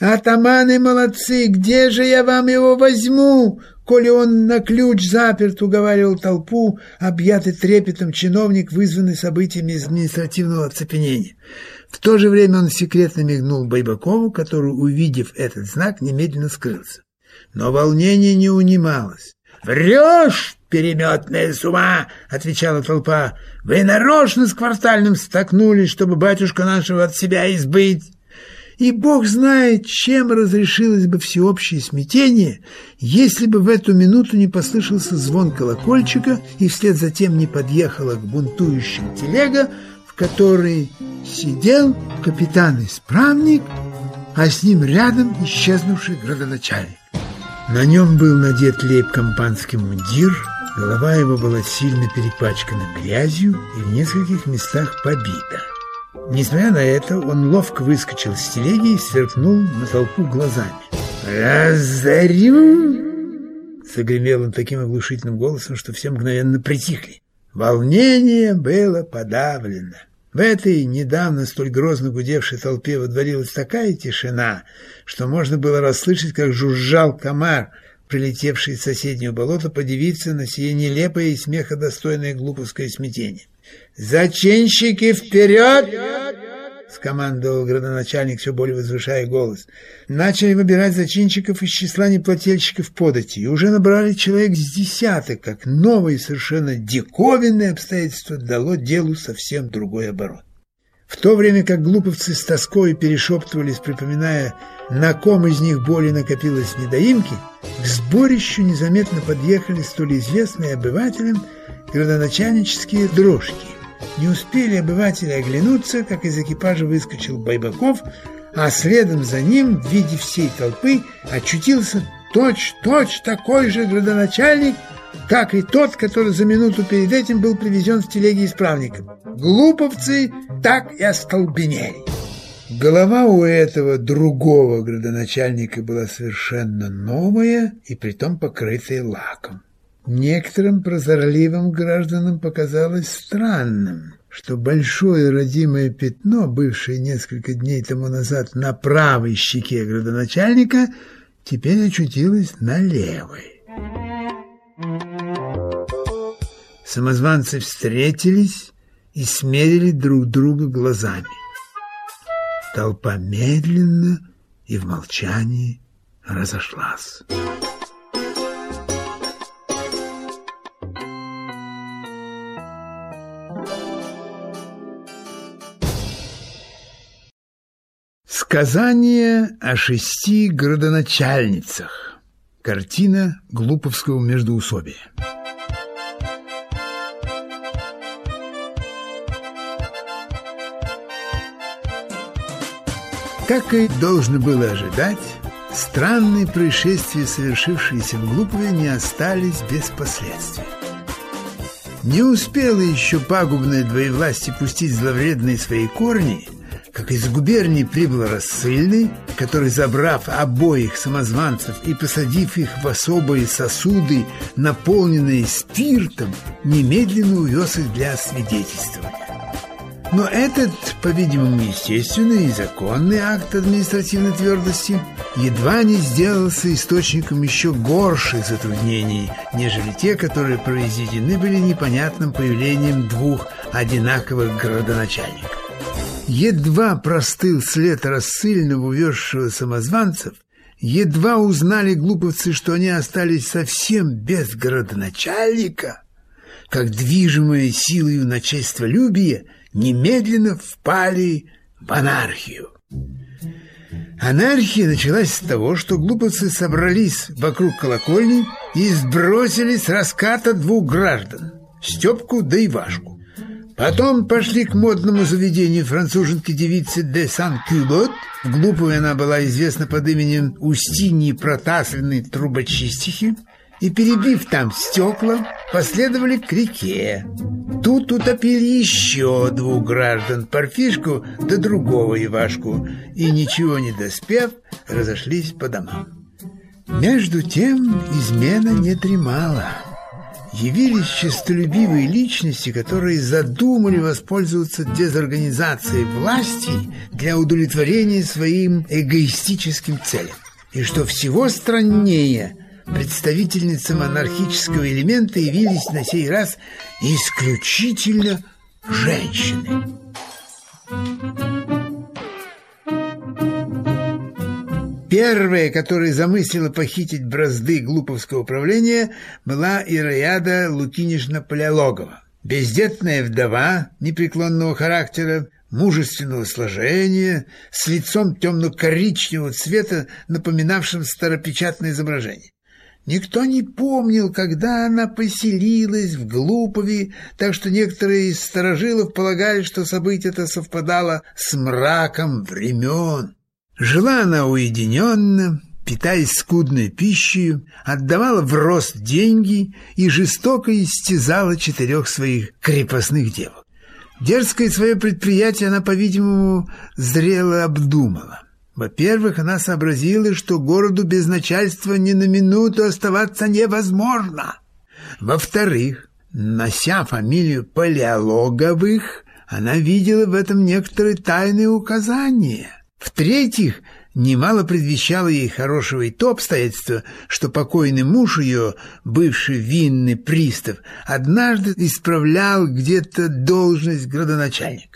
«Атаманы молодцы! Где же я вам его возьму? Коли он на ключ заперт, уговаривал толпу, объятый трепетом чиновник, вызванный событиями из административного оцепенения. В то же время он секретно мигнул Байбакову, который, увидев этот знак, немедленно скрылся. Но волнение не унималось. «Врешь, переметная с ума!» — отвечала толпа. «Вы нарочно с квартальным столкнулись, чтобы батюшка нашего от себя избыть!» И Бог знает, чем разрешилось бы всеобщее смятение, если бы в эту минуту не послышался звон колокольчика и вслед за тем не подъехала к бунтующим телега, в которой сидел капитан-исправник, а с ним рядом исчезнувший градоначальник. На нем был надет лейб-компанский мундир, голова его была сильно перепачкана грязью и в нескольких местах побита. Несмотря на это, он ловко выскочил с телеги и сверкнул на толпу глазами. «Разорю!» Загремел он таким оглушительным голосом, что все мгновенно притихли. Волнение было подавлено. В этой недавно столь грозно гудевшей толпе водворилась такая тишина, что можно было расслышать, как жужжал комар прилетевший из соседнего болота, подивиться на сие нелепое и смеходостойное глуповское смятение. «Зачинщики, вперед!» — скомандовал градоначальник, все более возвышая голос. Начали выбирать зачинщиков из числа неплательщиков подати, и уже набрали человек с десяток, как новое совершенно диковинное обстоятельство дало делу совсем другой оборот. В то время как глуповцы с тоской перешептывались, припоминая, на ком из них более накопилось недоимки, к сборищу незаметно подъехали столь известные обывателям градоначальнические дрожки. Не успели обыватели оглянуться, как из экипажа выскочил Байбаков, а следом за ним, в виде всей толпы, очутился точь-точь такой же градоначальник, как и тот, который за минуту перед этим был привезен в телеге исправником. Глуповцы так и остолбенели. Голова у этого другого градоначальника была совершенно новая и притом покрытая лаком. Некоторым прозорливым гражданам показалось странным, что большое родимое пятно, бывшее несколько дней тому назад на правой щеке градоначальника, теперь очутилось на левой. Самозванцы встретились и смерили друг друга глазами. Толпа медленно и в молчании разошлась. Сказание о шести градоначальницах. Картина Глуповского междоусобия. Как и должно было ожидать, странные происшествия, совершившиеся в Глупове, не остались без последствий. Не успела еще пагубное двоевластие пустить зловредные свои корни – как из губернии прибыл рассыльный, который, забрав обоих самозванцев и посадив их в особые сосуды, наполненные спиртом, немедленно увез их для освидетельствования. Но этот, по-видимому, естественный и законный акт административной твердости едва не сделался источником еще горших затруднений, нежели те, которые произведены были непонятным появлением двух одинаковых городоначальников. Едва простыл след рассыльного, увезшего самозванцев, едва узнали глуповцы, что они остались совсем без городоначальника, как движимые силой начальстволюбия немедленно впали в анархию. Анархия началась с того, что глуповцы собрались вокруг колокольни и сбросили с раската двух граждан – Степку да Ивашку. Потом пошли к модному заведению француженки-девицы де Сан-Кюлот. В Глуповой она была известна под именем Устиньи Протасленной трубочистихи. И, перебив там стекла, последовали к реке. Тут утопили еще двух граждан, Парфишку да другого Ивашку, и, ничего не доспев, разошлись по домам. Между тем измена не дремала явились честолюбивые личности, которые задумали воспользоваться дезорганизацией власти для удовлетворения своим эгоистическим целям. И что всего страннее, представительницы монархического элемента явились на сей раз исключительно женщины. Первая, которая замыслила похитить бразды глуповского управления, была Ираида Лукинишна Палеологова. Бездетная вдова непреклонного характера, мужественного сложения, с лицом темно-коричневого цвета, напоминавшим старопечатное изображение. Никто не помнил, когда она поселилась в Глупове, так что некоторые из старожилов полагали, что событие это совпадало с мраком времен. Жила она уединенно, питаясь скудной пищей, отдавала в рост деньги и жестоко истязала четырех своих крепостных девок. Дерзкое свое предприятие она, по-видимому, зрело обдумала. Во-первых, она сообразила, что городу без начальства ни на минуту оставаться невозможно. Во-вторых, нося фамилию Палеологовых, она видела в этом некоторые тайные указания. В-третьих, Немало предвещало ей хорошего и то обстоятельство, что покойный муж ее, бывший винный пристав, однажды исправлял где-то должность градоначальника.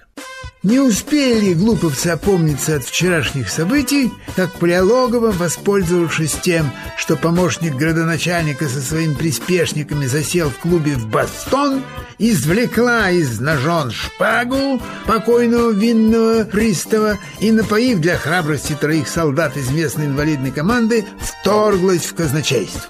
Не успели глуповцы опомниться от вчерашних событий, как Палеологова, воспользовавшись тем, что помощник градоначальника со своими приспешниками засел в клубе в Бастон, извлекла из ножон шпагу покойного винного пристава и, напоив для храбрости троих солдат из местной инвалидной команды, вторглась в казначейство.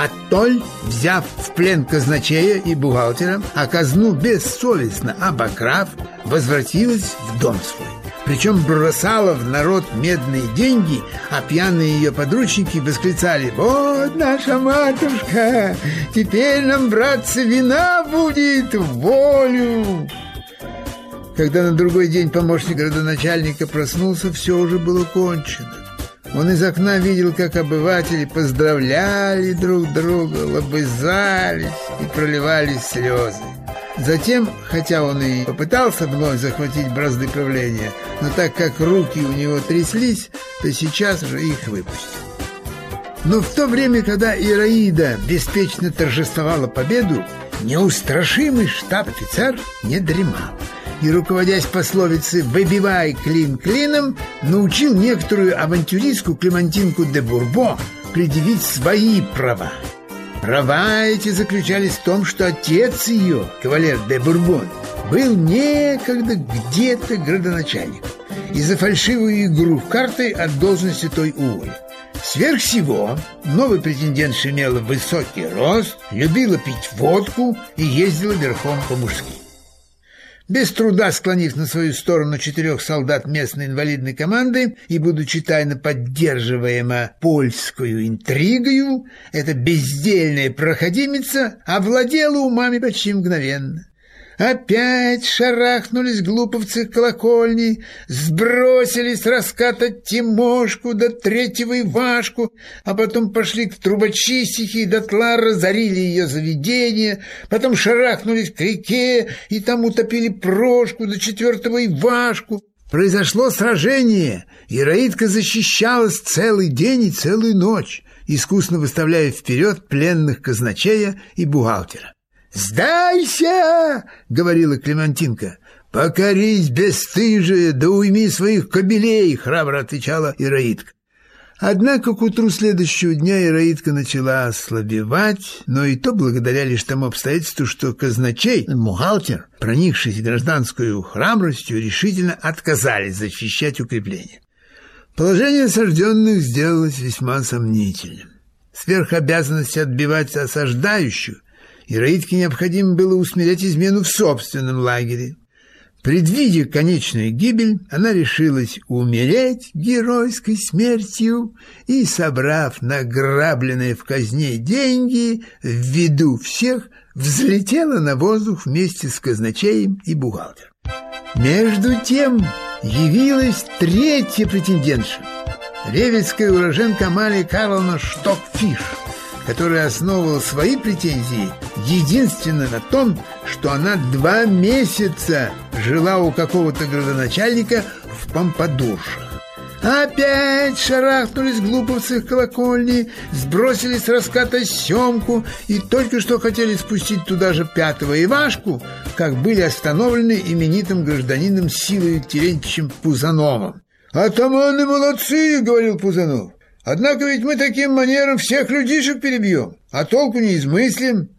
А Толь, взяв в плен казначея и бухгалтера, а казну бессовестно обокрав, возвратилась в дом свой. Причем бросала в народ медные деньги, а пьяные ее подручники восклицали «Вот наша матушка! Теперь нам, братцы, вина будет в волю!» Когда на другой день помощник родоначальника проснулся, все уже было кончено. Он из окна видел, как обыватели поздравляли друг друга, лобызались и проливали слезы. Затем, хотя он и попытался вновь захватить бразды правления, но так как руки у него тряслись, то сейчас уже их выпустил. Но в то время, когда Ираида беспечно торжествовала победу, неустрашимый штаб-офицер не дремал и, руководясь пословицей «выбивай клин клином», научил некоторую авантюристку Клемантинку де Бурбо предъявить свои права. Права эти заключались в том, что отец ее, кавалер де Бурбон, был некогда где-то градоначальником и за фальшивую игру в карты от должности той уволен. Сверх всего, новый претендент имела высокий рост, любила пить водку и ездила верхом по-мужски. Без труда склонив на свою сторону четырех солдат местной инвалидной команды и будучи тайно поддерживаема польскую интригою, эта бездельная проходимица овладела умами почти мгновенно. Опять шарахнулись глуповцы колокольни, сбросили с раската Тимошку до третьего Ивашку, а потом пошли к трубочистихе и дотла разорили ее заведение, потом шарахнулись к реке и там утопили Прошку до четвертого Ивашку. Произошло сражение, и Раидка защищалась целый день и целую ночь, искусно выставляя вперед пленных казначея и бухгалтера. «Сдайся!» — говорила Клементинка. «Покорись, бесстыжие, да уйми своих кобелей!» — храбро отвечала Ираидка. Однако к утру следующего дня Ираидка начала ослабевать, но и то благодаря лишь тому обстоятельству, что казначей, бухгалтер, проникшись гражданскую храбростью, решительно отказались защищать укрепление. Положение осажденных сделалось весьма сомнительным. Сверх обязанности отбивать осаждающую, Ираидке необходимо было усмирять измену в собственном лагере. Предвидя конечную гибель, она решилась умереть геройской смертью и, собрав награбленные в казне деньги, в виду всех взлетела на воздух вместе с казначеем и бухгалтером. Между тем явилась третья претендентша – ревельская уроженка Амалия Карловна Штокфиш – которая основывала свои претензии единственно на том, что она два месяца жила у какого-то градоначальника в Помпадуршах. Опять шарахнулись глуповцы в колокольни, сбросили с раската семку и только что хотели спустить туда же пятого Ивашку, как были остановлены именитым гражданином Силой Терентьевичем Пузановым. «Атаманы молодцы!» — говорил Пузанов. Однако ведь мы таким манером всех людишек перебьем, а толку не измыслим.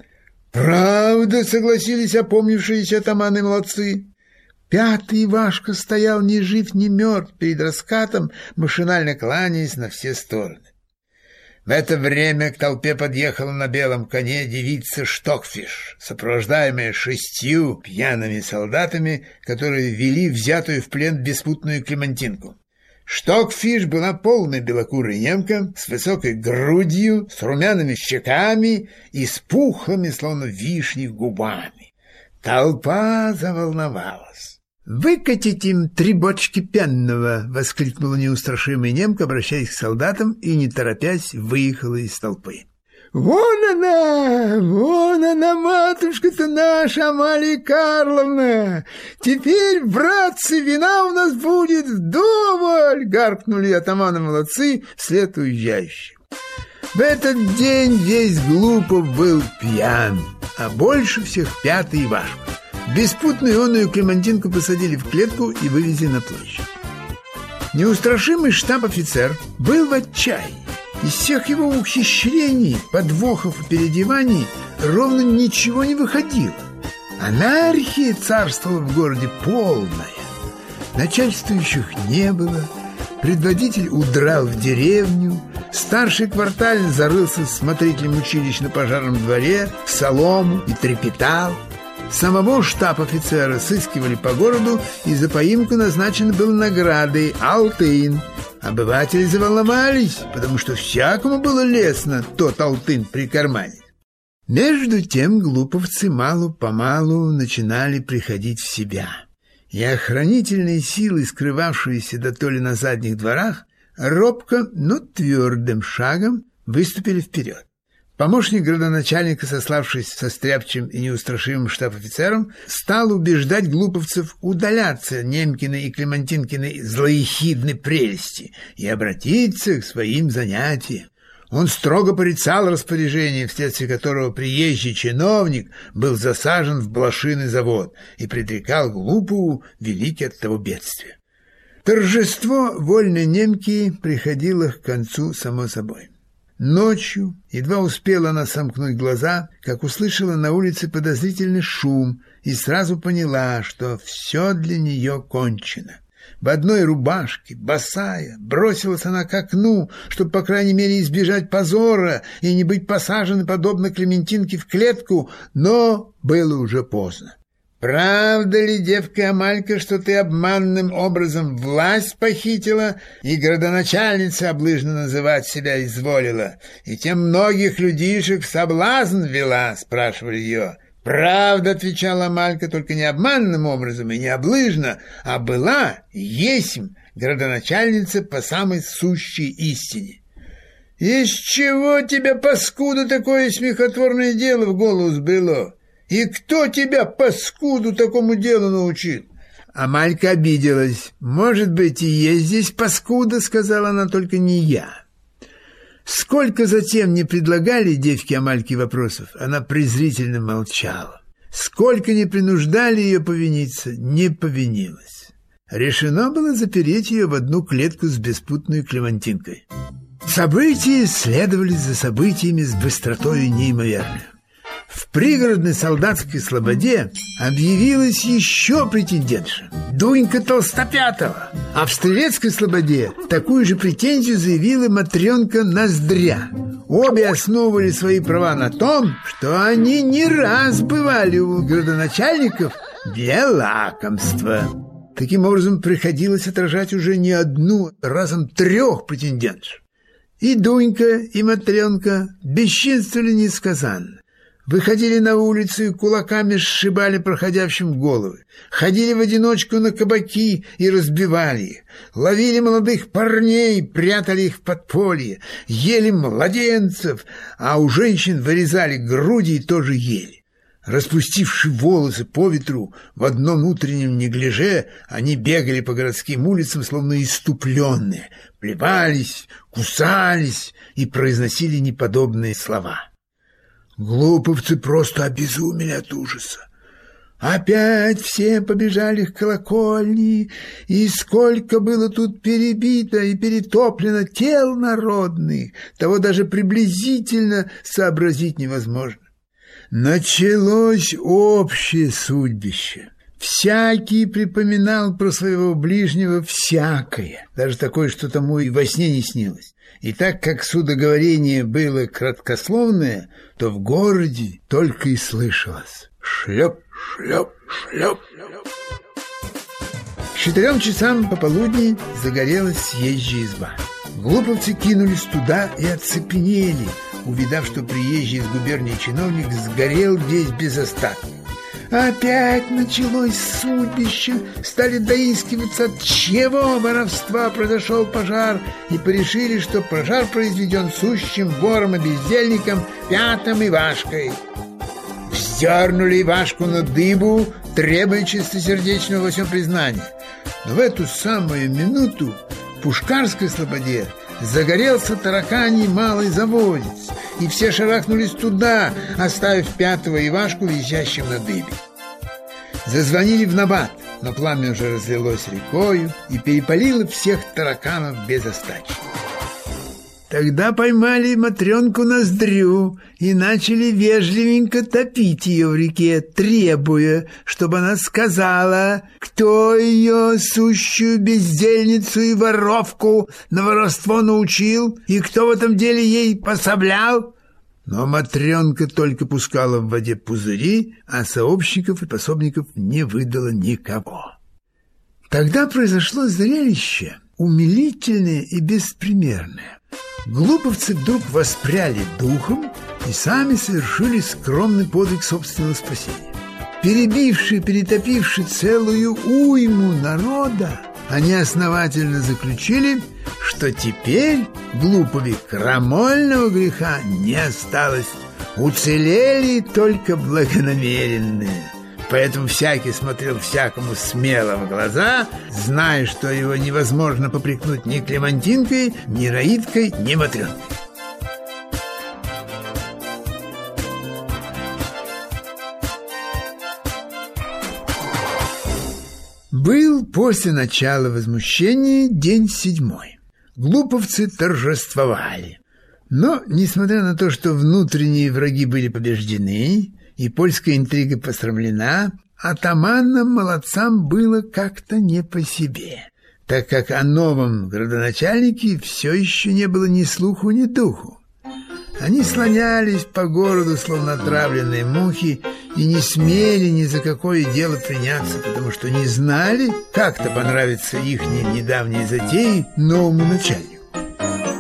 Правда, согласились опомнившиеся атаманы молодцы. Пятый Вашка стоял ни жив, ни мертв перед раскатом, машинально кланяясь на все стороны. В это время к толпе подъехала на белом коне девица Штокфиш, сопровождаемая шестью пьяными солдатами, которые вели взятую в плен беспутную Клементинку. Штокфиш была полная белокурая немка с высокой грудью, с румяными щеками и с пухлыми, словно вишни, губами. Толпа заволновалась. «Выкатить им три бочки пенного!» — воскликнула неустрашимая немка, обращаясь к солдатам, и, не торопясь, выехала из толпы. Вон она, вон она, матушка-то наша, Амалия Карловна. Теперь, братцы, вина у нас будет вдоволь, гаркнули атаманы молодцы вслед уезжающим. В этот день весь Глупов был пьян, а больше всех пятый Ивашка. Беспутную ионную Клемантинку посадили в клетку и вывезли на площадь. Неустрашимый штаб-офицер был в отчаянии. Из всех его ухищрений, подвохов и переодеваний ровно ничего не выходило. Анархия царствовала в городе полная. Начальствующих не было, предводитель удрал в деревню, старший квартальный зарылся смотрителем училища на пожарном дворе в солому и трепетал. Самого штаб-офицера сыскивали по городу, и за поимку назначен был наградой «Алтын», Обыватели заволновались, потому что всякому было лестно тот алтын при кармане. Между тем глуповцы мало-помалу начинали приходить в себя, и охранительные силы, скрывавшиеся до то ли на задних дворах, робко, но твердым шагом выступили вперед. Помощник градоначальника, сославшись со стряпчим и неустрашимым штаб-офицером, стал убеждать глуповцев удаляться Немкиной и Клемантинкиной злоехидной прелести и обратиться к своим занятиям. Он строго порицал распоряжение, вследствие которого приезжий чиновник был засажен в блошиный завод и предрекал Глупову великий от того бедствия. Торжество вольной немки приходило к концу само собой. Ночью едва успела она сомкнуть глаза, как услышала на улице подозрительный шум и сразу поняла, что все для нее кончено. В одной рубашке, босая, бросилась она к окну, чтобы, по крайней мере, избежать позора и не быть посаженной, подобно Клементинке, в клетку, но было уже поздно. Правда ли, девка Амалька, что ты обманным образом власть похитила и городоначальница облыжно называть себя изволила, и тем многих людишек в соблазн вела, спрашивали ее. Правда, отвечала Амалька, только не обманным образом и не облыжно, а была, есмь, городоначальница по самой сущей истине. «Из чего тебя, паскуда, такое смехотворное дело в голову сбрело?» И кто тебя, паскуду, такому делу научил? А Малька обиделась. «Может быть, и есть здесь паскуда», — сказала она, — «только не я». Сколько затем не предлагали девке Амальке вопросов, она презрительно молчала. Сколько не принуждали ее повиниться, не повинилась. Решено было запереть ее в одну клетку с беспутной Клемантинкой. События следовали за событиями с быстротой неимоверной. В пригородной солдатской слободе объявилась еще претендентша – Дунька Толстопятова. А в Стрелецкой слободе такую же претензию заявила Матренка Ноздря. Обе основывали свои права на том, что они не раз бывали у градоначальников для лакомства. Таким образом, приходилось отражать уже не одну, разом трех претендентш. И Дунька, и Матренка бесчинствовали несказанно. Выходили на улицу и кулаками сшибали проходящим головы. Ходили в одиночку на кабаки и разбивали их. Ловили молодых парней, прятали их в подполье. Ели младенцев, а у женщин вырезали груди и тоже ели. Распустивши волосы по ветру, в одном утреннем неглиже они бегали по городским улицам, словно иступленные, плевались, кусались и произносили неподобные слова. Глуповцы просто обезумели от ужаса. Опять все побежали к колокольне, и сколько было тут перебито и перетоплено тел народных, того даже приблизительно сообразить невозможно. Началось общее судьбище. Всякий припоминал про своего ближнего всякое, даже такое, что тому и во сне не снилось. И так как судоговорение было краткословное, то в городе только и слышалось «шлеп, шлеп, шлеп». К четырем часам пополудни загорелась съезжая изба. Глуповцы кинулись туда и оцепенели, увидав, что приезжий из губернии чиновник сгорел весь без остатка. Опять началось судьбище, стали доискиваться, от чего воровства произошел пожар, и порешили, что пожар произведен сущим вором и бездельником Пятым Ивашкой. Вздернули Ивашку на дыбу, требуя чистосердечного во всем признания. Но в эту самую минуту в Пушкарской слободе загорелся тараканий малый заводец, и все шарахнулись туда, оставив пятого Ивашку висящим на дыбе. Зазвонили в набат, но пламя уже разлилось рекою и перепалило всех тараканов без остачи. Тогда поймали Матренку Ноздрю и начали вежливенько топить ее в реке, требуя, чтобы она сказала, кто ее, сущую бездельницу и воровку, на воровство научил, и кто в этом деле ей пособлял. Но Матренка только пускала в воде пузыри, а сообщников и пособников не выдала никого. Тогда произошло зрелище, умилительное и беспримерное. Глуповцы вдруг воспряли духом и сами совершили скромный подвиг собственного спасения. Перебившие, перетопившие целую уйму народа, они основательно заключили, что теперь глупови крамольного греха не осталось, уцелели только благонамеренные. Поэтому всякий смотрел всякому смело в глаза, зная, что его невозможно попрекнуть ни Клемантинкой, ни Раидкой, ни Матренкой. Был после начала возмущения день седьмой. Глуповцы торжествовали. Но, несмотря на то, что внутренние враги были побеждены, и польская интрига посрамлена, атаманным молодцам было как-то не по себе, так как о новом градоначальнике все еще не было ни слуху, ни духу. Они слонялись по городу, словно отравленные мухи, и не смели ни за какое дело приняться, потому что не знали, как-то понравится их недавние затеи новому начальнику.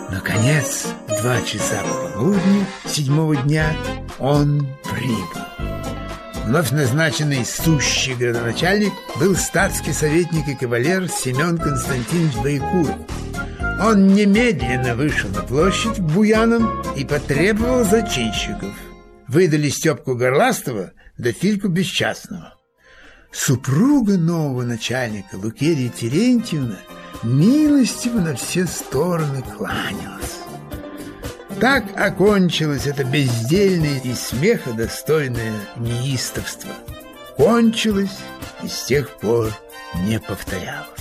Наконец, два часа пополудни седьмого дня он прибыл. Вновь назначенный сущий градоначальник был статский советник и кавалер Семен Константинович Байкуров. Он немедленно вышел на площадь к Буянам и потребовал зачинщиков. Выдали Степку Горластова да Фильку Бесчастного. Супруга нового начальника Лукерия Терентьевна милостиво на все стороны кланялась. Так окончилось это бездельное и смеха достойное неистовство. Кончилось и с тех пор не повторялось.